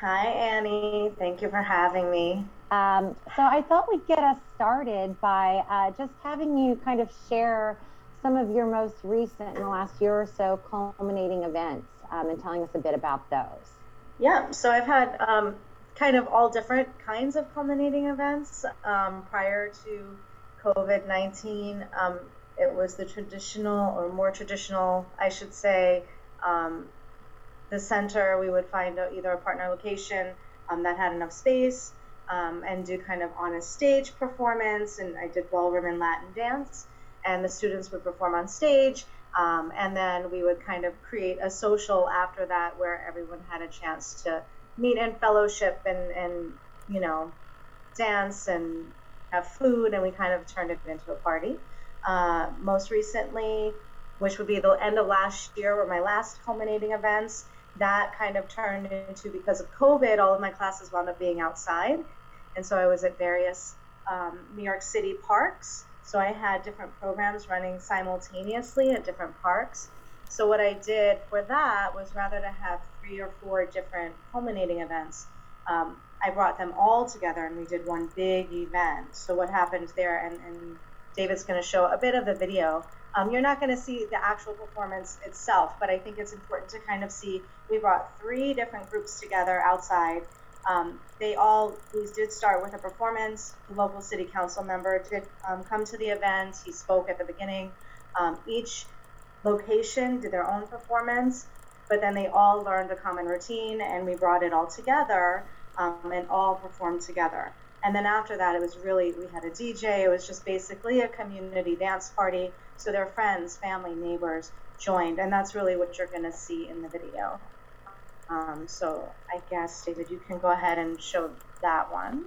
S5: Hi, Annie. Thank you for having me.
S1: Um, so I thought we'd get us started by uh, just having you kind of share some of your most recent in the last year or so culminating events um, and telling us a bit about those.
S5: Yeah, so I've had um, kind of all different kinds of culminating events um, prior to COVID 19. Um, it was the traditional, or more traditional, I should say, um, the center. We would find either a partner location um, that had enough space and do kind of on a stage performance, and I did ballroom and Latin dance and the students would perform on stage. Um, and then we would kind of create a social after that where everyone had a chance to meet and fellowship and, and you know, dance and have food. And we kind of turned it into a party. Uh, most recently, which would be the end of last year, were my last culminating events. That kind of turned into because of COVID, all of my classes wound up being outside. And so I was at various um, New York City parks so I had different programs running simultaneously at different parks. So what I did for that was rather to have three or four different culminating events, um, I brought them all together and we did one big event. So what happened there, and, and David's going to show a bit of the video. Um, you're not going to see the actual performance itself, but I think it's important to kind of see we brought three different groups together outside um, they all, these did start with a performance. The local city council member did um, come to the event. He spoke at the beginning. Um, each location did their own performance, but then they all learned a common routine and we brought it all together um, and all performed together. And then after that, it was really, we had a DJ. It was just basically a community dance party. So their friends, family, neighbors joined. And that's really what you're going to see in the video. Um, so I guess, David, you can go ahead and show that one.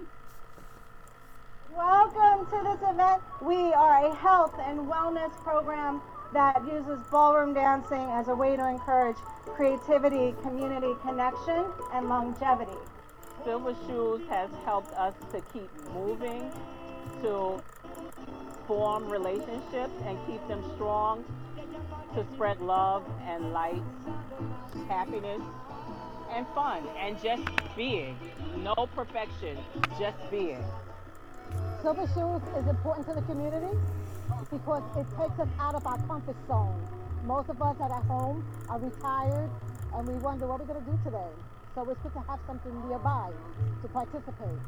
S6: Welcome to this event. We are a health and wellness program that uses ballroom dancing as a way to encourage creativity, community connection, and longevity.
S7: Silver Shoes has helped us to keep moving, to form relationships and keep them strong, to spread love and light, happiness, and fun, and just being. No perfection, just being.
S6: Silver Shoes is important to the community because it takes us out of our comfort zone. Most of us at home are retired and we wonder what we're going to do today. So it's good to have something nearby to participate.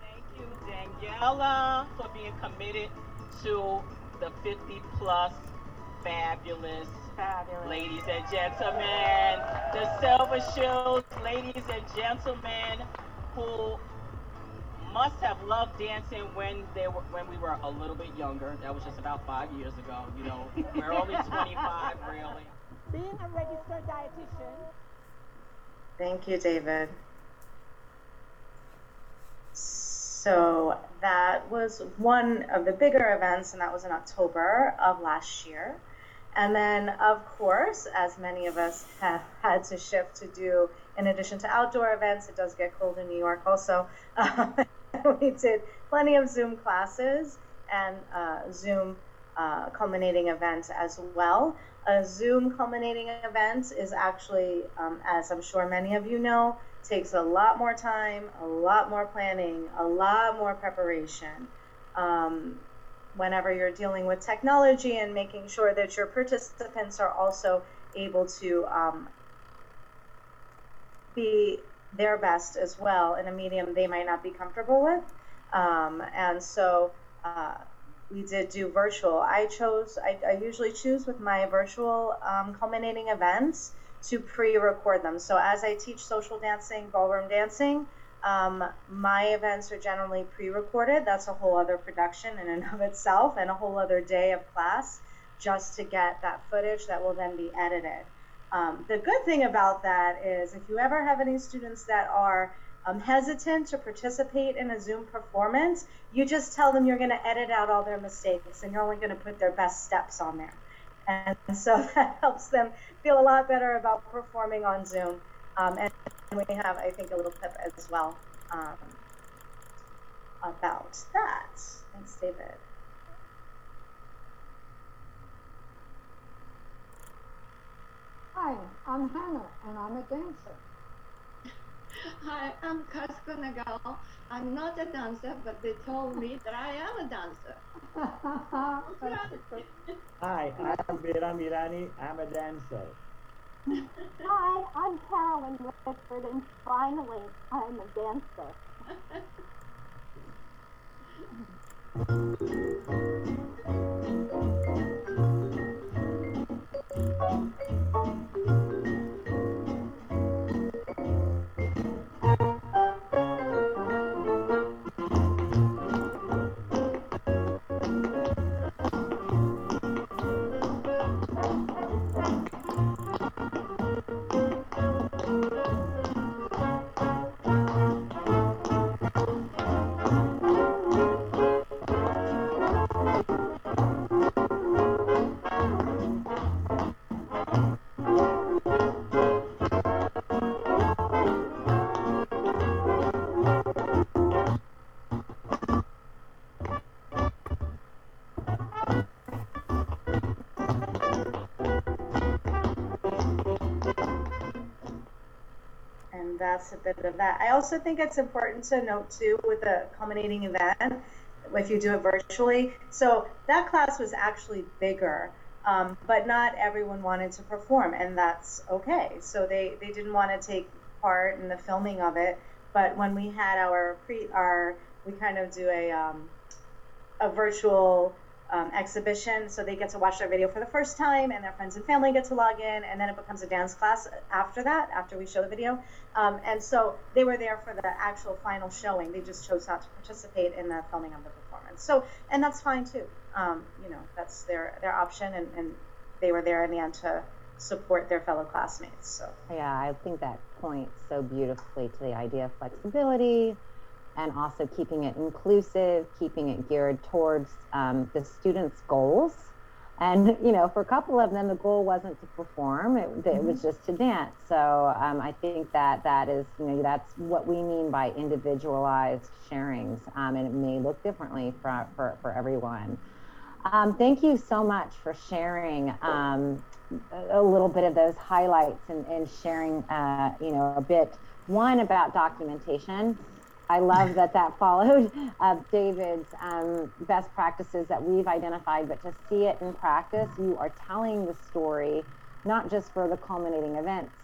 S7: Thank you, Daniela, for being committed to the 50 plus fabulous,
S8: Fabulous.
S7: ladies and gentlemen, the Silver Shoes, ladies and gentlemen, who must have loved dancing when they were when we were a little bit younger. That was just about five years ago. You know, we're only *laughs* 25, really.
S6: Being a registered dietitian,
S5: Thank you, David. So that was one of the bigger events, and that was in October of last year. And then, of course, as many of us have had to shift to do, in addition to outdoor events, it does get cold in New York also. *laughs* We did plenty of Zoom classes and uh, Zoom uh, culminating event as well. A Zoom culminating event is actually, um, as I'm sure many of you know, takes a lot more time, a lot more planning, a lot more preparation. Um, whenever you're dealing with technology and making sure that your participants are also able to um, be their best as well in a medium they might not be comfortable with. Um, and so uh, we did do virtual. I chose, I, I usually choose with my virtual um, culminating events to pre record them. So as I teach social dancing, ballroom dancing, um, my events are generally pre recorded. That's a whole other production in and of itself and a whole other day of class just to get that footage that will then be edited. Um, the good thing about that is if you ever have any students that are um, hesitant to participate in a Zoom performance, you just tell them you're going to edit out all their mistakes and you're only going to put their best steps on there. And so *laughs* that helps them feel a lot better about performing on Zoom. Um, and we have, I think, a little clip as well um, about that. Thanks, David.
S6: Hi, I'm Hannah, and I'm a dancer. *laughs*
S8: Hi, I'm Kazuko Nagao. I'm not a dancer, but they told me that I am a dancer. *laughs*
S9: Hi, I'm Vera Mirani. I'm a dancer.
S6: Hi, I'm Carolyn Redford, and finally, I'm a dancer.
S5: and *laughs* that's a bit of that. I also think it's important to note too with a culminating event, if you do it virtually. So that class was actually bigger, um, but not everyone wanted to perform, and that's okay. So they, they didn't want to take part in the filming of it. But when we had our pre our we kind of do a um, a virtual um, exhibition. So they get to watch their video for the first time, and their friends and family get to log in, and then it becomes a dance class after that, after we show the video. Um, and so they were there for the actual final showing. They just chose not to participate in the filming of the performance. So, and that's fine too. Um, you know, that's their their option, and, and they were there in the end to support their fellow classmates. So
S1: yeah, I think that points so beautifully to the idea of flexibility and also keeping it inclusive, keeping it geared towards um, the students' goals. And you know, for a couple of them, the goal wasn't to perform; it, mm-hmm. was just to dance. So um, I think that that is, you know, that's what we mean by individualized sharings, um, and it may look differently for for, for everyone. Um, thank you so much for sharing um, a little bit of those highlights and, and sharing, uh, you know, a bit. One about documentation. I love that that followed uh, *laughs* David's um, best practices that we've identified, but to see it in practice, you are telling the story not just for the culminating event's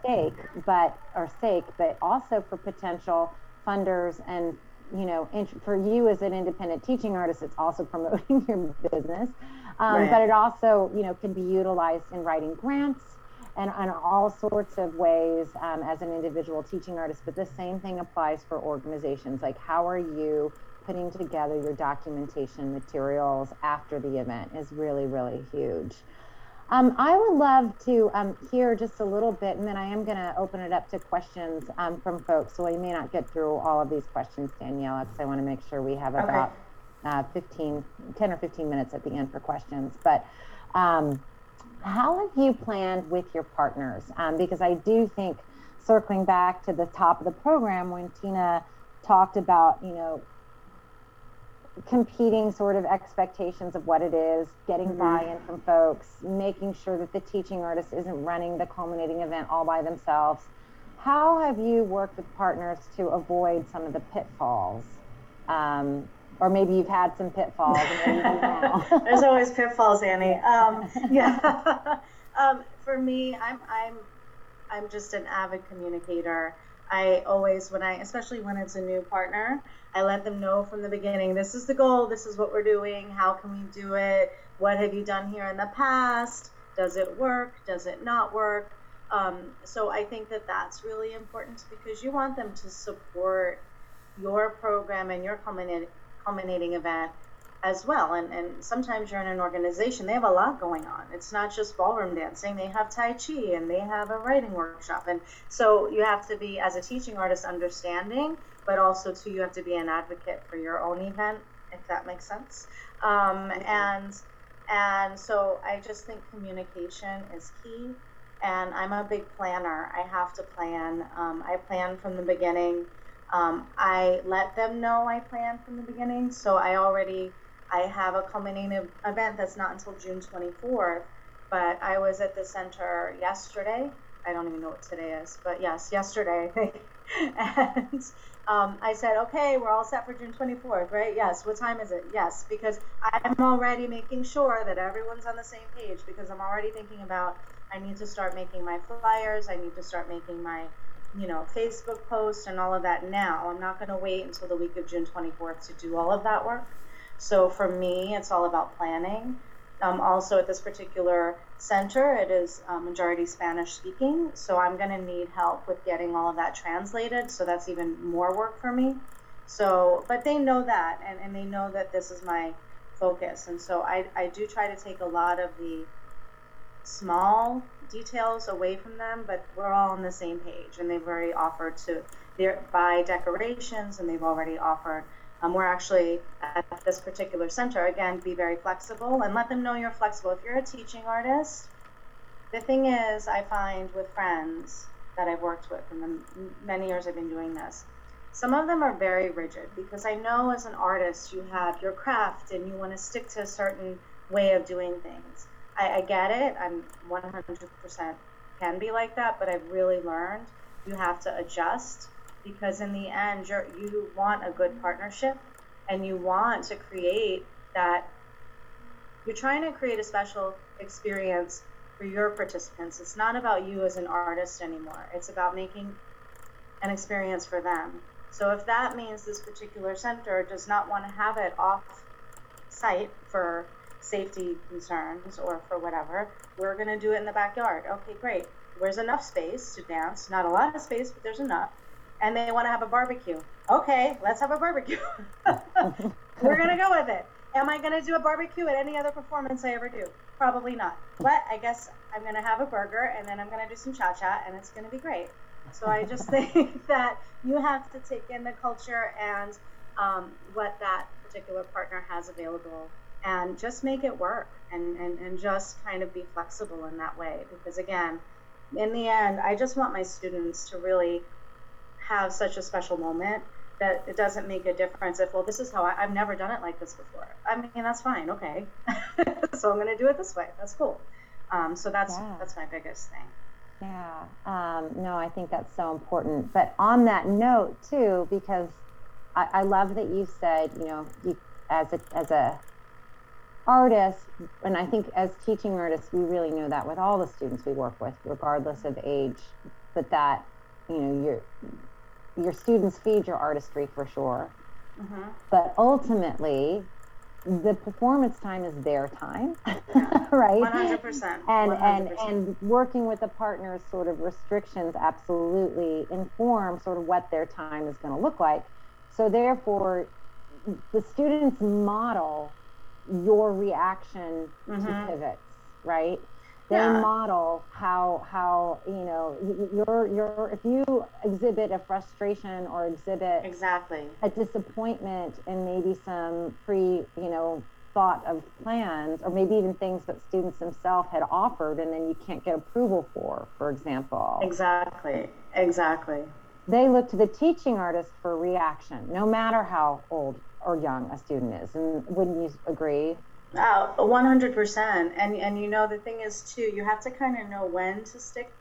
S1: stake, but or sake, but also for potential funders and you know, for you as an independent teaching artist, it's also *laughs* promoting your business. Um, right. But it also, you know, can be utilized in writing grants and on all sorts of ways um, as an individual teaching artist. But the same thing applies for organizations. Like, how are you putting together your documentation materials after the event is really, really huge. Um, I would love to um, hear just a little bit, and then I am going to open it up to questions um, from folks. So we may not get through all of these questions, Daniela, because I want to make sure we have about uh, 15, 10 or 15 minutes at the end for questions. But um, how have you planned with your partners? Um, because I do think, circling back to the top of the program when Tina talked about, you know, competing sort of expectations of what it is, getting mm-hmm. buy-in from folks, making sure that the teaching artist isn't running the culminating event all by themselves. How have you worked with partners to avoid some of the pitfalls? Um, or maybe you've had some pitfalls. *laughs*
S5: There's always pitfalls, Annie. Um, *laughs* yeah. *laughs* um, for me, I'm I'm I'm just an avid communicator. I always, when I, especially when it's a new partner, I let them know from the beginning this is the goal, this is what we're doing, how can we do it, what have you done here in the past, does it work, does it not work. Um, so I think that that's really important because you want them to support your program and your culminating event as well. And, and sometimes you're in an organization, they have a lot going on. It's not just ballroom dancing, they have Tai Chi and they have a writing workshop. And so you have to be, as a teaching artist, understanding, but also, too, you have to be an advocate for your own event, if that makes sense. Um, and and so I just think communication is key. And I'm a big planner. I have to plan. Um, I plan from the beginning. Um, I let them know I plan from the beginning. So I already I have a culminating event that's not until June 24th, but I was at the center yesterday. I don't even know what today is, but yes, yesterday, I *laughs* think. and um, I said, okay, we're all set for June 24th, right? Yes. What time is it? Yes, because I'm already making sure that everyone's on the same page because I'm already thinking about I need to start making my flyers, I need to start making my you know, Facebook posts and all of that now. I'm not going to wait until the week of June 24th to do all of that work. So for me, it's all about planning. Um, also, at this particular center, it is um, majority Spanish speaking, so I'm going to need help with getting all of that translated. So that's even more work for me. So, but they know that, and, and they know that this is my focus. And so I, I do try to take a lot of the small details away from them, but we're all on the same page. And they've already offered to buy decorations, and they've already offered um, we're actually at this particular center, again, be very flexible and let them know you're flexible. If you're a teaching artist, the thing is, I find with friends that I've worked with in the many years I've been doing this, some of them are very rigid because I know as an artist you have your craft and you want to stick to a certain way of doing things. I, I get it. I'm 100% can be like that, but I've really learned you have to adjust because in the end you you want a good partnership and you want to create that you're trying to create a special experience for your participants. It's not about you as an artist anymore. It's about making an experience for them. So if that means this particular center does not want to have it off site for safety concerns or for whatever. We're going to do it in the backyard. Okay, great. There's enough space to dance. Not a lot of space, but there's enough. And they want to have a barbecue. Okay, let's have a barbecue. *laughs* We're going to go with it. Am I going to do a barbecue at any other performance I ever do? Probably not. But I guess I'm going to have a burger and then I'm going to do some cha cha and it's going to be great. So I just *laughs* think that you have to take in the culture and um, what that particular partner has available and just make it work and, and, and just kind of be flexible in that way. Because again, in the end, I just want my students to really have such a special moment that it doesn't make a difference if well this is how I, have never done it like this before. I mean that's fine okay. *laughs* So i'm going to do it this way. That's cool. Um, so that's yeah. that's my biggest thing.
S1: Yeah. Um, no i think that's so important. But on that note too because I, I love that you said you know you as a as a artist and i think as teaching artists we really know that with all the students we work with regardless of age but that you know you're your students feed your artistry for sure. Mm-hmm. But ultimately, the performance time is their time, *laughs* right?
S5: 100%.
S1: And
S5: 100%.
S1: and and working with the partner's sort of restrictions absolutely inform sort of what their time is going to look like. So therefore, the students model your reaction mm-hmm. to pivots, right? they yeah. model how how you know your your if you exhibit a frustration or exhibit
S5: exactly
S1: a disappointment and maybe some pre you know thought of plans or maybe even things that students themselves had offered and then you can't get approval for for example
S5: exactly exactly
S1: they look to the teaching artist for reaction no matter how old or young a student is and wouldn't you agree
S5: uh, 100%. And, and you know, the thing is, too, you have to kind of know when to stick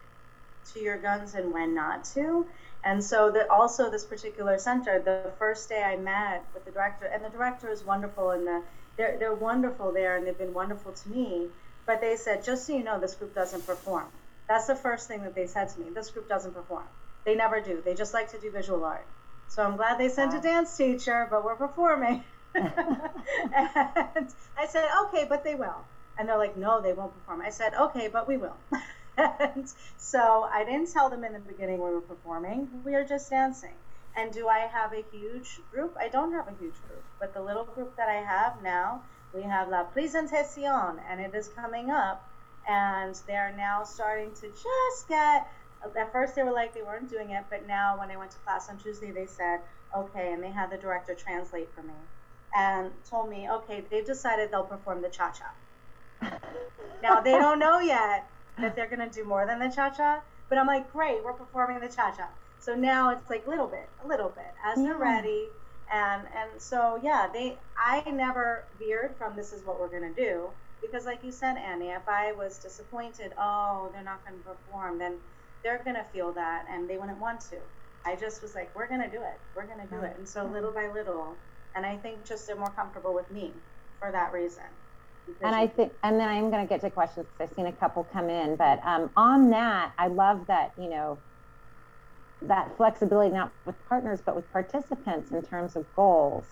S5: to your guns and when not to. And so that also this particular center, the first day I met with the director, and the director is wonderful, and the, they're, they're wonderful there, and they've been wonderful to me. But they said, just so you know, this group doesn't perform. That's the first thing that they said to me. This group doesn't perform. They never do. They just like to do visual art. So I'm glad they sent a dance teacher, but we're performing. *laughs* and I said, okay, but they will. And they're like, no, they won't perform. I said, okay, but we will. and *laughs* so I didn't tell them in the beginning we were performing. We are just dancing. And do I have a huge group? I don't have a huge group, but the little group that I have now, we have La Presentación, and it is coming up. And they're now starting to just get. At first, they were like they weren't doing it, but now when I went to class on Tuesday, they said, okay, and they had the director translate for me and told me, okay, they've decided they'll perform the cha cha. now, they don't know yet that they're going to do more than the cha cha, but I'm like, great, we're performing the cha cha. So now it's like little bit, a little bit as they're ready. And, and so, yeah, they, I never veered from this is what we're going to do because like you said, Annie, if I was disappointed, oh, they're not going to perform, then they're going to feel that and they wouldn't want to. I just was like, we're going to do it. We're going to do it. And so little by little, and I think just they're more comfortable with me for that reason.
S1: And I think, and then I'm going to get to questions because I've seen a couple come in. But um, on that, I love that you know that flexibility not with partners but with participants in terms of goals.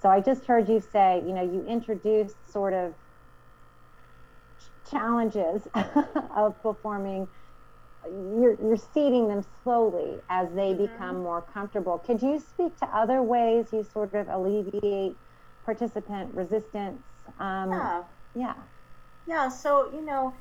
S1: So I just heard you say, you know, you introduced sort of challenges *laughs* of performing you're, you're seeding them slowly as they mm-hmm. become more comfortable. Could you speak to other ways you sort of alleviate participant resistance?
S5: Um, yeah.
S1: Yeah.
S5: Yeah. So, you know,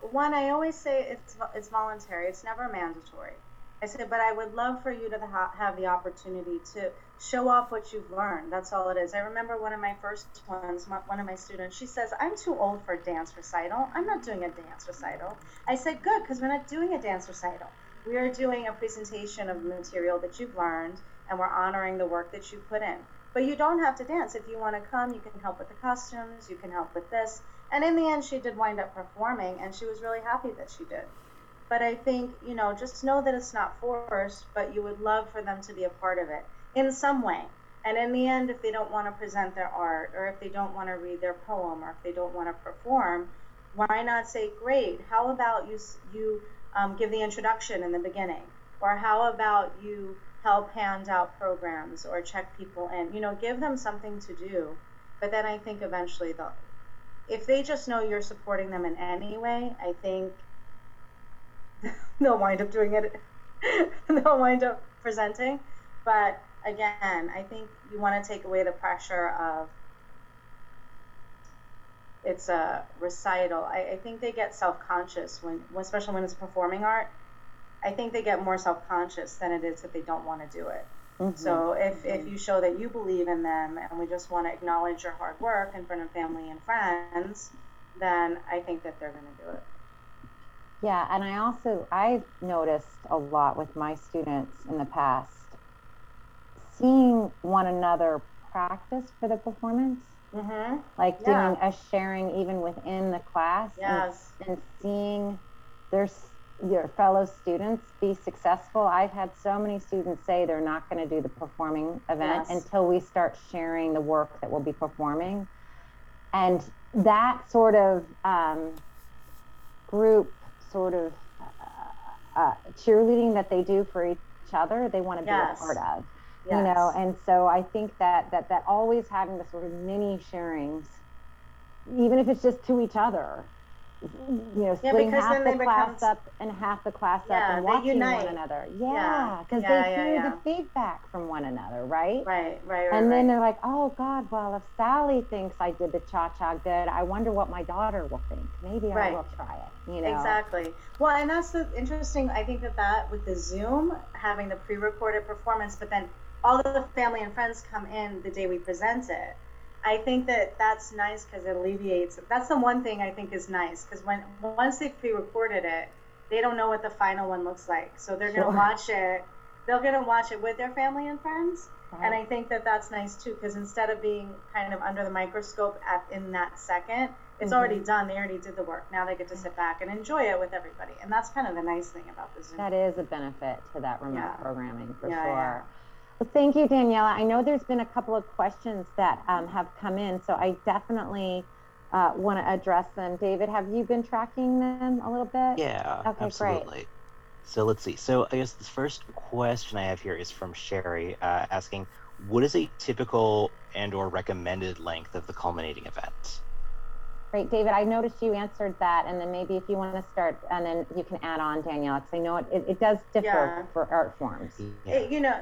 S5: one, I always say it's, it's voluntary, it's never mandatory. I said, but I would love for you to ha- have the opportunity to show off what you've learned. That's all it is. I remember one of my first ones, one of my students, she says, I'm too old for a dance recital. I'm not doing a dance recital. I said, good, because we're not doing a dance recital. We are doing a presentation of material that you've learned, and we're honoring the work that you put in. But you don't have to dance. If you want to come, you can help with the costumes, you can help with this. And in the end, she did wind up performing, and she was really happy that she did. But I think, you know, just know that it's not forced, but you would love for them to be a part of it in some way. And in the end, if they don't want to present their art, or if they don't want to read their poem, or if they don't want to perform, why not say, great, how about you, you um, give the introduction in the beginning? Or how about you help hand out programs or check people in? You know, give them something to do but then I think eventually they'll, if they just know you're supporting them in any way, I think *laughs* they'll wind up doing it. *laughs* they'll wind up presenting. But again, I think you want to take away the pressure of it's a recital. I, I think they get self conscious when, especially when it's performing art. I think they get more self conscious than it is that they don't want to do it. Mm-hmm. So if, if you show that you believe in them and we just want to acknowledge your hard work in front of family and friends, then I think that they're going to do it.
S1: Yeah, and I also I've noticed a lot with my students in the past seeing one another practice for the performance.
S5: Mm-hmm.
S1: Like yeah. doing a sharing even within the class
S5: yes.
S1: and, and seeing their your fellow students be successful. I've had so many students say they're not going to do the performing event yes. until we start sharing the work that we'll be performing. And that sort of um, group sort of uh, uh, cheerleading that they do for each other, they want to be yes. a part of. Yes. You know, and so I think that that that always having the sort of mini sharings, even if it's just to each other, you know, splitting yeah, half the class up and half the class yeah, up and watching one another. Yeah, because yeah, they hear the feedback from one another, right?
S5: Right, right, right.
S1: And then
S5: right.
S1: they're like, oh God, well, if Sally thinks I did the cha cha good, I wonder what my daughter will think. Maybe right. I will try it. You know?
S5: Exactly. Well, and that's the interesting. I think that that with the Zoom having the pre-recorded performance, but then all of the family and friends come in the day we present it I think that that's nice because it alleviates. That's the one thing I think is nice because when once they pre-recorded it, they don't know what the final one looks like, so they're sure. gonna watch it. They're gonna watch it with their family and friends, right. and I think that that's nice too because instead of being kind of under the microscope at in that second, it's mm-hmm. already done. They already did the work. Now they get to sit back and enjoy it with everybody, and that's kind of the nice thing about the Zoom.
S1: That is a benefit to that remote yeah. programming for yeah, sure. Yeah. Well, thank you, Daniela. I know there's been a couple of questions that um, have come in, so I definitely uh, want to address them. David, have you been tracking them a little bit?
S3: Yeah, okay, absolutely. Great. So let's see. So I guess the first question I have here is from Sherry, uh, asking, "What is a typical and/or recommended length of the culminating event?"
S1: Great, David. I noticed you answered that, and then maybe if you want to start, and then you can add on, Danielle, because I know it, it, it does differ yeah. for art forms.
S5: Yeah. It, you know,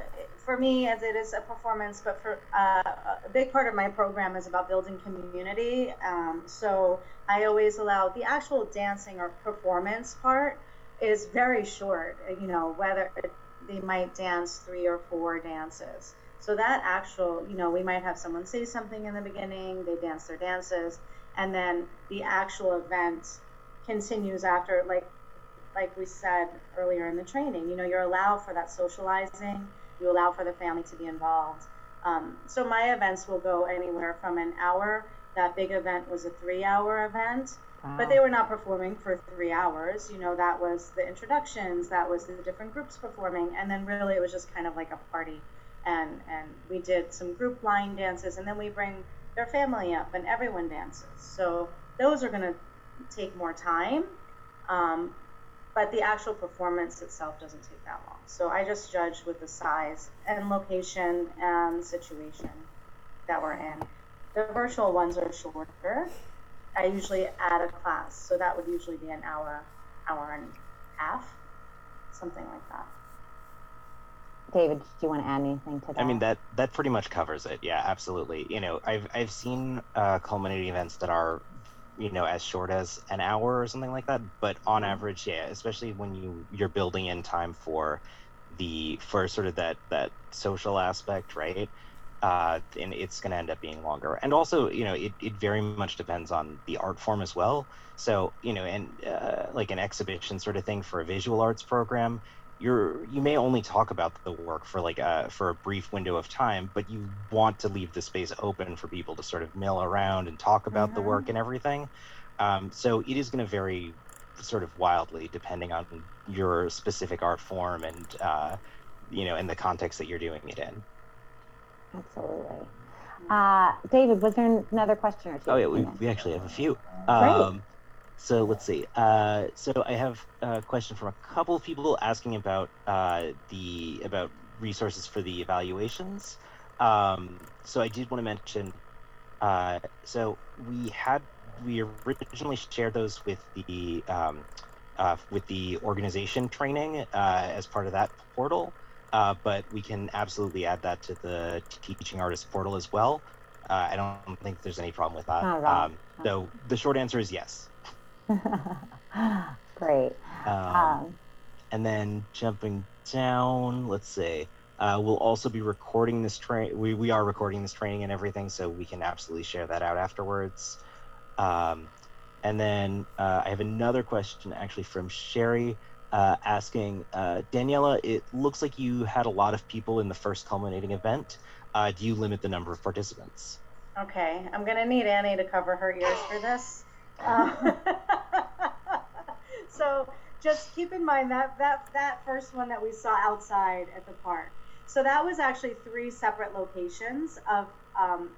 S5: for me, as it is a performance, but for uh, a big part of my program is about building community. Um, so I always allow the actual dancing or performance part is very short. You know, whether they might dance three or four dances. So that actual, you know, we might have someone say something in the beginning, they dance their dances, and then the actual event continues after, like, like we said earlier in the training. You know, you're allowed for that socializing you allow for the family to be involved. Um, so my events will go anywhere from an hour. That big event was a three-hour event, wow. but they were not performing for three hours. You know, that was the introductions, that was the different groups performing, and then really it was just kind of like a party. And and we did some group line dances, and then we bring their family up, and everyone dances. So those are going to take more time. Um, but the actual performance itself doesn't take that long. So I just judge with the size and location and situation that we're in. The virtual ones are shorter. I usually add a class, so that would usually be an hour, hour and a half, something like that.
S1: David, do you want to add anything to that?
S3: I mean that that pretty much covers it. Yeah, absolutely. You know, I've I've seen uh, culminating events that are you know as short as an hour or something like that. But on mm-hmm. average yeah especially when you you're building in time for the for sort of that that social aspect right? Uh, and it's going to end up being longer. And also you know it, it very much depends on the art form as well. So you know and uh, like an exhibition sort of thing for a visual arts program you're you may only talk about the work for like a uh, for a brief window of time but you want to leave the space open for people to sort of mill around and talk about mm-hmm. the work mm-hmm. and everything. Um, so it is going to vary sort of wildly depending on your specific art form and uh, you know in the context that you're doing it in.
S1: Absolutely. Uh, david was there another question or two?
S3: Oh yeah we, we actually have a few. Um, so let's see. Uh, so I have a question from a couple of people asking about uh, the about resources for the evaluations. Um, so I did want to mention Uh, so we had we originally shared those with the um, uh, with the organization training uh, as part of that portal, uh, but we can absolutely add that to the teaching artist portal as well. Uh, I don't think there's any problem with that.
S1: At.
S3: Um, so the short answer is yes. *laughs*
S1: Great.
S3: Um,
S1: Um,
S3: and then jumping down, let's see. Uh, we'll also be recording this train. We, we are recording this training and everything, so we can absolutely share that out afterwards. Um, and then uh, I have another question actually from Sherry uh, asking uh, Daniela, it looks like you had a lot of people in the first culminating event. Uh, do you limit the number of participants?
S5: Okay, I'm gonna need Annie to cover her ears for this. *laughs* So just keep in mind that that that first one that we saw outside at the park. So that was actually three separate locations of um,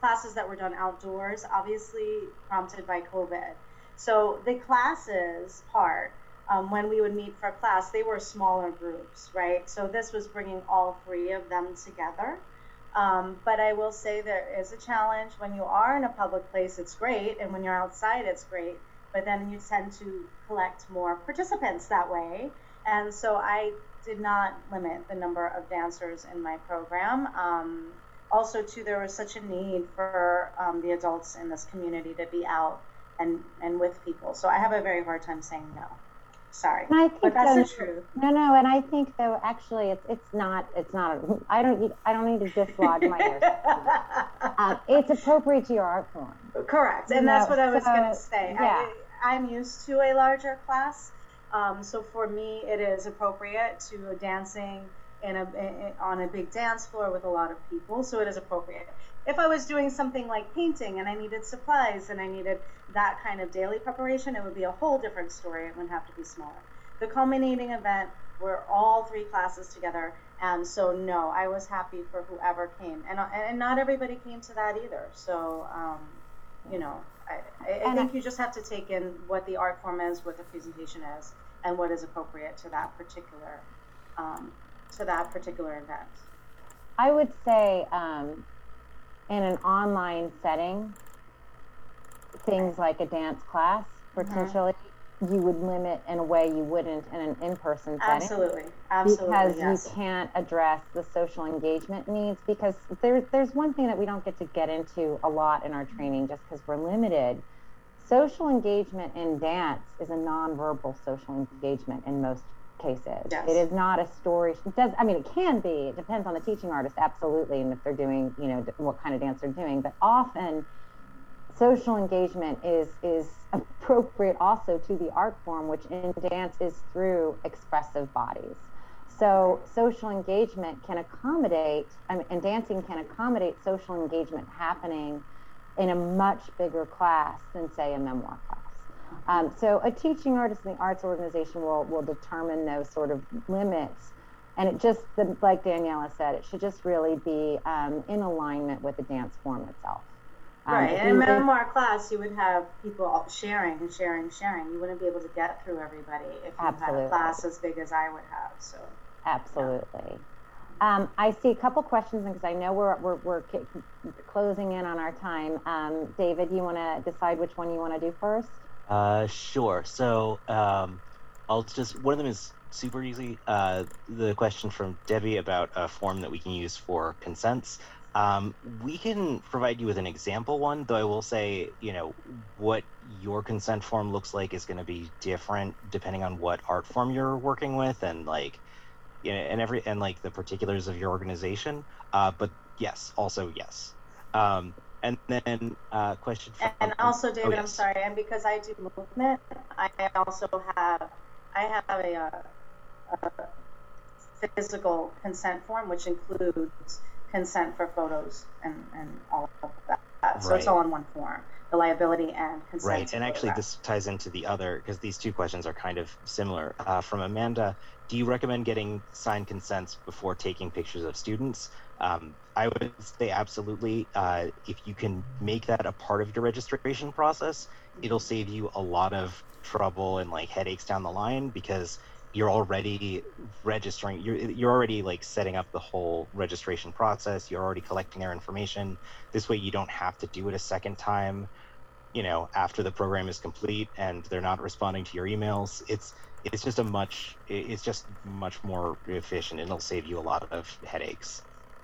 S5: classes that were done outdoors, obviously prompted by COVID. So the classes part, um, when we would meet for class, they were smaller groups, right? So this was bringing all three of them together. Um, but I will say there is a challenge when you are in a public place, it's great, and when you're outside, it's great. But then you tend to collect more participants that way. And so I did not limit the number of dancers in my program. Um, also, too, there was such a need for um, the adults in this community to be out and, and with people. So I have a very hard time saying no. Sorry,
S1: And I think
S5: but that's
S1: though-
S5: the truth.
S1: No, no, and I think though actually it's it's not it's not. I don't need I don't need to dislodge my ears. *laughs* Um, it's appropriate to your art form.
S5: Correct,
S1: You
S5: and that's
S1: know,
S5: what I was
S1: so,
S5: going to say.
S1: yeah.
S5: I, I'm used to a larger class, um, so for me, it is appropriate to dancing in a in, on a big dance floor with a lot of people. So it is appropriate. If I was doing something like painting and I needed supplies and I needed that kind of daily preparation, it would be a whole different story. It would have to be smaller. The culminating event were all three classes together, and so no, I was happy for whoever came, and and not everybody came to that either. So um, you know, I, I, I think
S1: I-
S5: you just have to take in what the art form is, what the presentation is, and what is appropriate to that particular um, to that particular event.
S1: I would say um, in an online setting, things like a dance class, mm-hmm. potentially, you would limit in a way you wouldn't in an in-person setting.
S5: Absolutely, absolutely,
S1: because
S5: yes.
S1: you can't address the social engagement needs because there, there's one thing that we don't get to get into a lot in our training just because we're limited social engagement in dance is a nonverbal social engagement in most cases.
S5: Yes.
S1: it is not a story it does i mean it can be it depends on the teaching artist absolutely and if they're doing you know what kind of dance they're doing but often social engagement is is *laughs* appropriate also to the art form which in dance is through expressive bodies. So social engagement can accommodate I mean, and dancing can accommodate social engagement happening in a much bigger class than say a memoir class um, so a teaching artist in the arts organization will will determine those sort of limits and it just the, like daniela said it should just really be um, in alignment with the dance form itself Um,
S5: Right, in a memoir class, you would have people sharing and sharing and sharing. You wouldn't be able to get through everybody if you had a class as big as I would have. So,
S1: Absolutely. Um, I see a couple questions because I know we're, we're, we're closing in on our time. Um, David, you want to decide which one you want to do first?
S3: Uh, sure. So, um, I'll just one of them is super easy. Uh, the question from Debbie about a form that we can use for consents. Um, we can provide you with an example one, though I will say, you know, what your consent form looks like is going to be different depending on what art form you're working with and like, you know, and every and like the particulars of your organization. Uh, but yes, also yes. Um, and then uh, question from
S5: and also, David,
S3: oh,
S5: I'm sorry, and because I do movement, I also have I have a, uh a physical consent form, which includes consent for photos and, and all of that. So it's all in one form, the liability and consent.
S3: Right, and actually, this ties into the other because these two questions are kind of similar. Uh, from Amanda, do you recommend getting signed consents before taking pictures of students? Um, I would say absolutely. Uh, if you can make that a part of your registration process, it'll save you a lot of trouble and like headaches down the line because you're already registering you're, you're already like setting up the whole registration process you're already collecting their information this way you don't have to do it a second time you know after the program is complete and they're not responding to your emails it's it's just a much it's just much more efficient and it'll save you a lot of headaches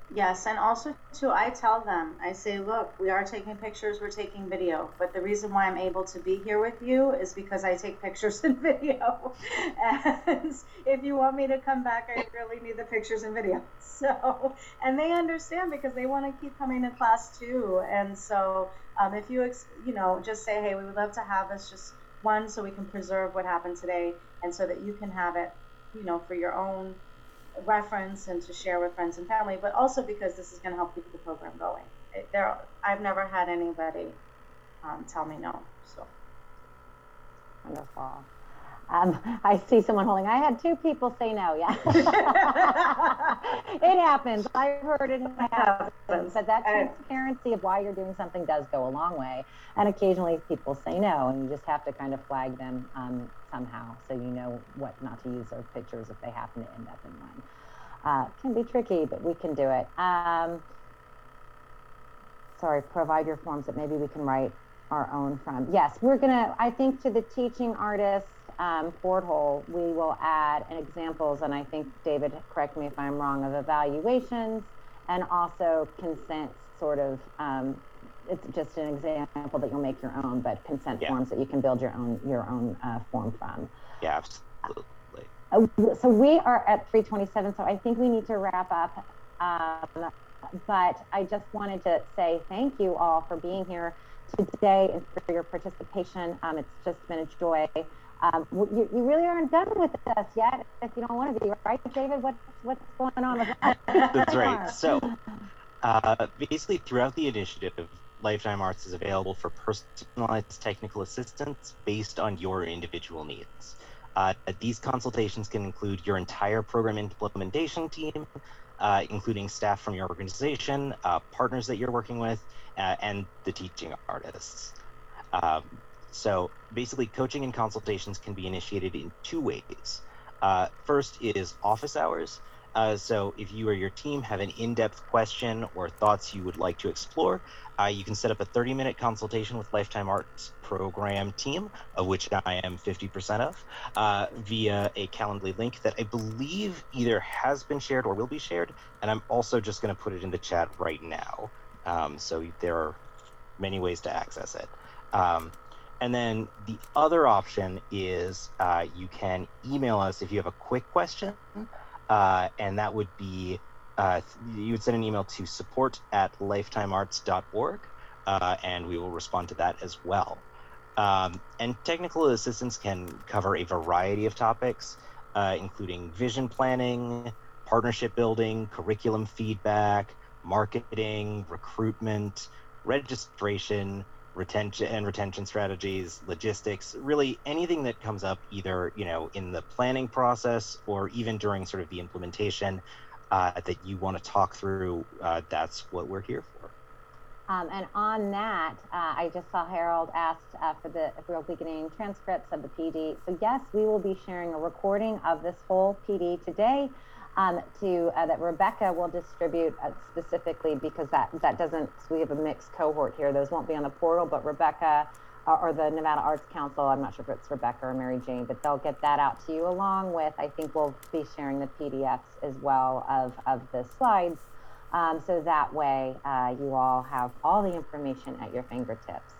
S5: Yes, and also too, I tell them, I say, look, we are taking pictures, we're taking video, but the reason why I'm able to be here with you is because I take pictures *laughs* and video. and if you want me to come back, I really need the pictures and video. *laughs* So, and they understand because they want to keep coming to class too. And so, um, if you, ex- you know, just say, hey, we would love to have this just one so we can preserve what happened today, and so that you can have it, you know, for your own reference and to share with friends and family, but also because this is going to help keep the program going. It, there, I've never had anybody um, tell me no. So
S1: Wonderful. Um, I see someone holding. I had two people say no. Yeah, *laughs* it happens. I've heard it happens. But that transparency of why you're doing something does go a long way. And occasionally people say no, and you just have to kind of flag them um, somehow so you know what not to use those pictures if they happen to end up in one. Uh, can be tricky, but we can do it. Um, sorry, provide your forms that maybe we can write our own from. Yes, we're gonna. I think to the teaching artist um, portal, we will add an examples, and I think David, correct me if I'm wrong, of evaluations and also consent sort of. Um, it's just an example that you'll make your own, but consent
S3: Yeah.
S1: forms that you can build your own your own uh, form from.
S3: yeah absolutely
S1: Uh, so we are at 327 so i think we need to wrap up um, but i just wanted to say thank you all for being here today and for your participation um, it's just been a joy um, you, you really aren't done with us yet if you don't want to be right david what's what's going on with that
S3: That's right. So, uh, basically, throughout the initiative, Lifetime Arts is available for personalized technical assistance based on your individual needs. Uh, these consultations can include your entire program implementation team, uh, including staff from your organization, uh, partners that you're working with, uh, and the teaching artists. Um, so, basically, coaching and consultations can be initiated in two ways. Uh, first is office hours. Uh, so if you or your team have an in-depth question or thoughts you would like to explore, uh, you can set up a 30-minute consultation with Lifetime Arts program team, of which I am 50% of, uh, via a Calendly link that I believe either has been shared or will be shared, and I'm also just going to put it in the chat right now. Um, so there are many ways to access it. Um, and then the other option is uh, you can email us if you have a quick question uh, and that would be uh, you would send an email to support at lifetimearts.org uh, and we will respond to that as well. Um, and technical assistance can cover a variety of topics uh, including vision planning partnership building curriculum feedback marketing recruitment registration retention and retention strategies logistics really anything that comes up either you know in the planning process or even during sort of the implementation uh, that you want to talk through uh, that's what we're here for
S1: Um, and on that, uh, I just saw Harold asked uh, for the Real Beginning transcripts of the PD. So yes, we will be sharing a recording of this whole PD today um, to uh, that Rebecca will distribute uh, specifically because that that doesn't. We have a mixed cohort here. Those won't be on the portal, but Rebecca. uh, Or the Nevada Arts Council, I'm not sure if it's Rebecca or Mary Jane, but they'll get that out to you along with, I think we'll be sharing the PDFs as well of, of the slides um, so that way, uh, you all have all the information at your fingertips.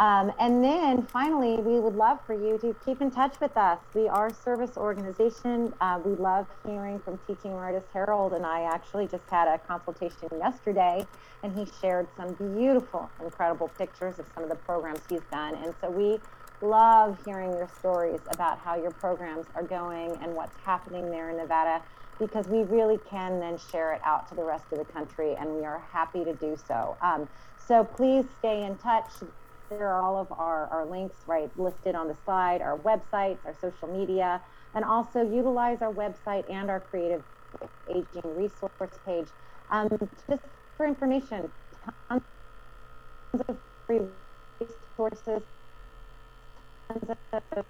S1: Um, and then finally, we would love for you to keep in touch with us. We are a service organization. Uh, we love hearing from teaching artist Harold, and I actually just had a consultation yesterday, and he shared some beautiful, incredible pictures of some of the programs he's done. And so we love hearing your stories about how your programs are going and what's happening there in Nevada because we really can then share it out to the rest of the country, and we are happy to do so. Um, so please stay in touch. There are all of our, our links right listed on the slide, our websites, our social media, and also utilize our website and our creative aging resource page um, just for information. Tons of free resources, tons of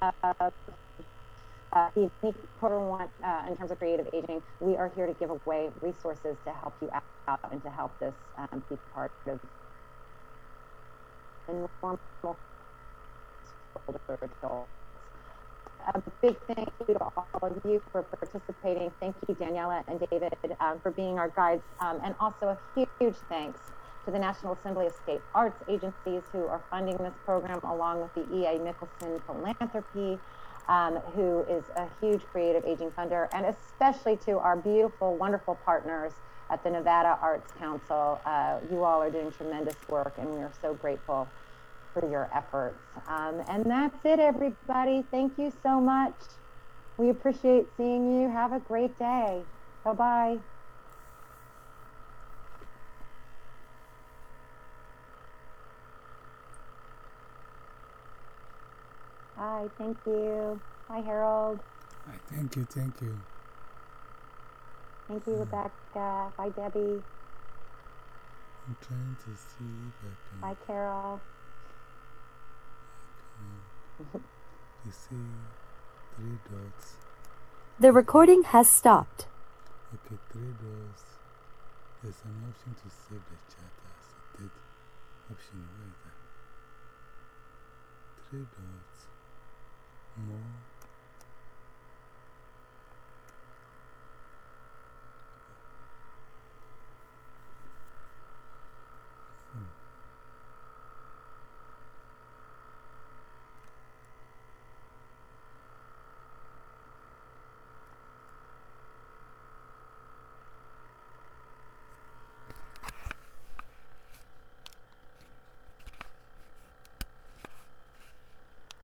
S1: uh, uh, you ever want, uh, in terms of creative aging, we are here to give away resources to help you out and to help this um, be part of normal older adults. A big thank you to all of you for participating. Thank you, Daniela and David, um, for being our guides. Um, and also a huge, huge thanks to the National Assembly of State Arts agencies who are funding this program, along with the E.A. Michelson Philanthropy, um, who is a huge creative aging funder, and especially to our beautiful, wonderful partners at the Nevada Arts Council. Uh, you all are doing tremendous work, and we are so grateful for your efforts. Um, and that's it, everybody. Thank you so much. We appreciate seeing you. Have a great day. Bye bye. Hi, thank you. Hi, Harold.
S10: Hi, thank you, thank you.
S1: Thank you, Rebecca. Bye, Debbie.
S10: I'm trying to see if I can.
S1: Bye, Carol. *laughs*
S10: You see three dots.
S11: The recording has stopped.
S10: Okay, three dots. There's an option to save the chat as a third option. Where is that? Three dots. More.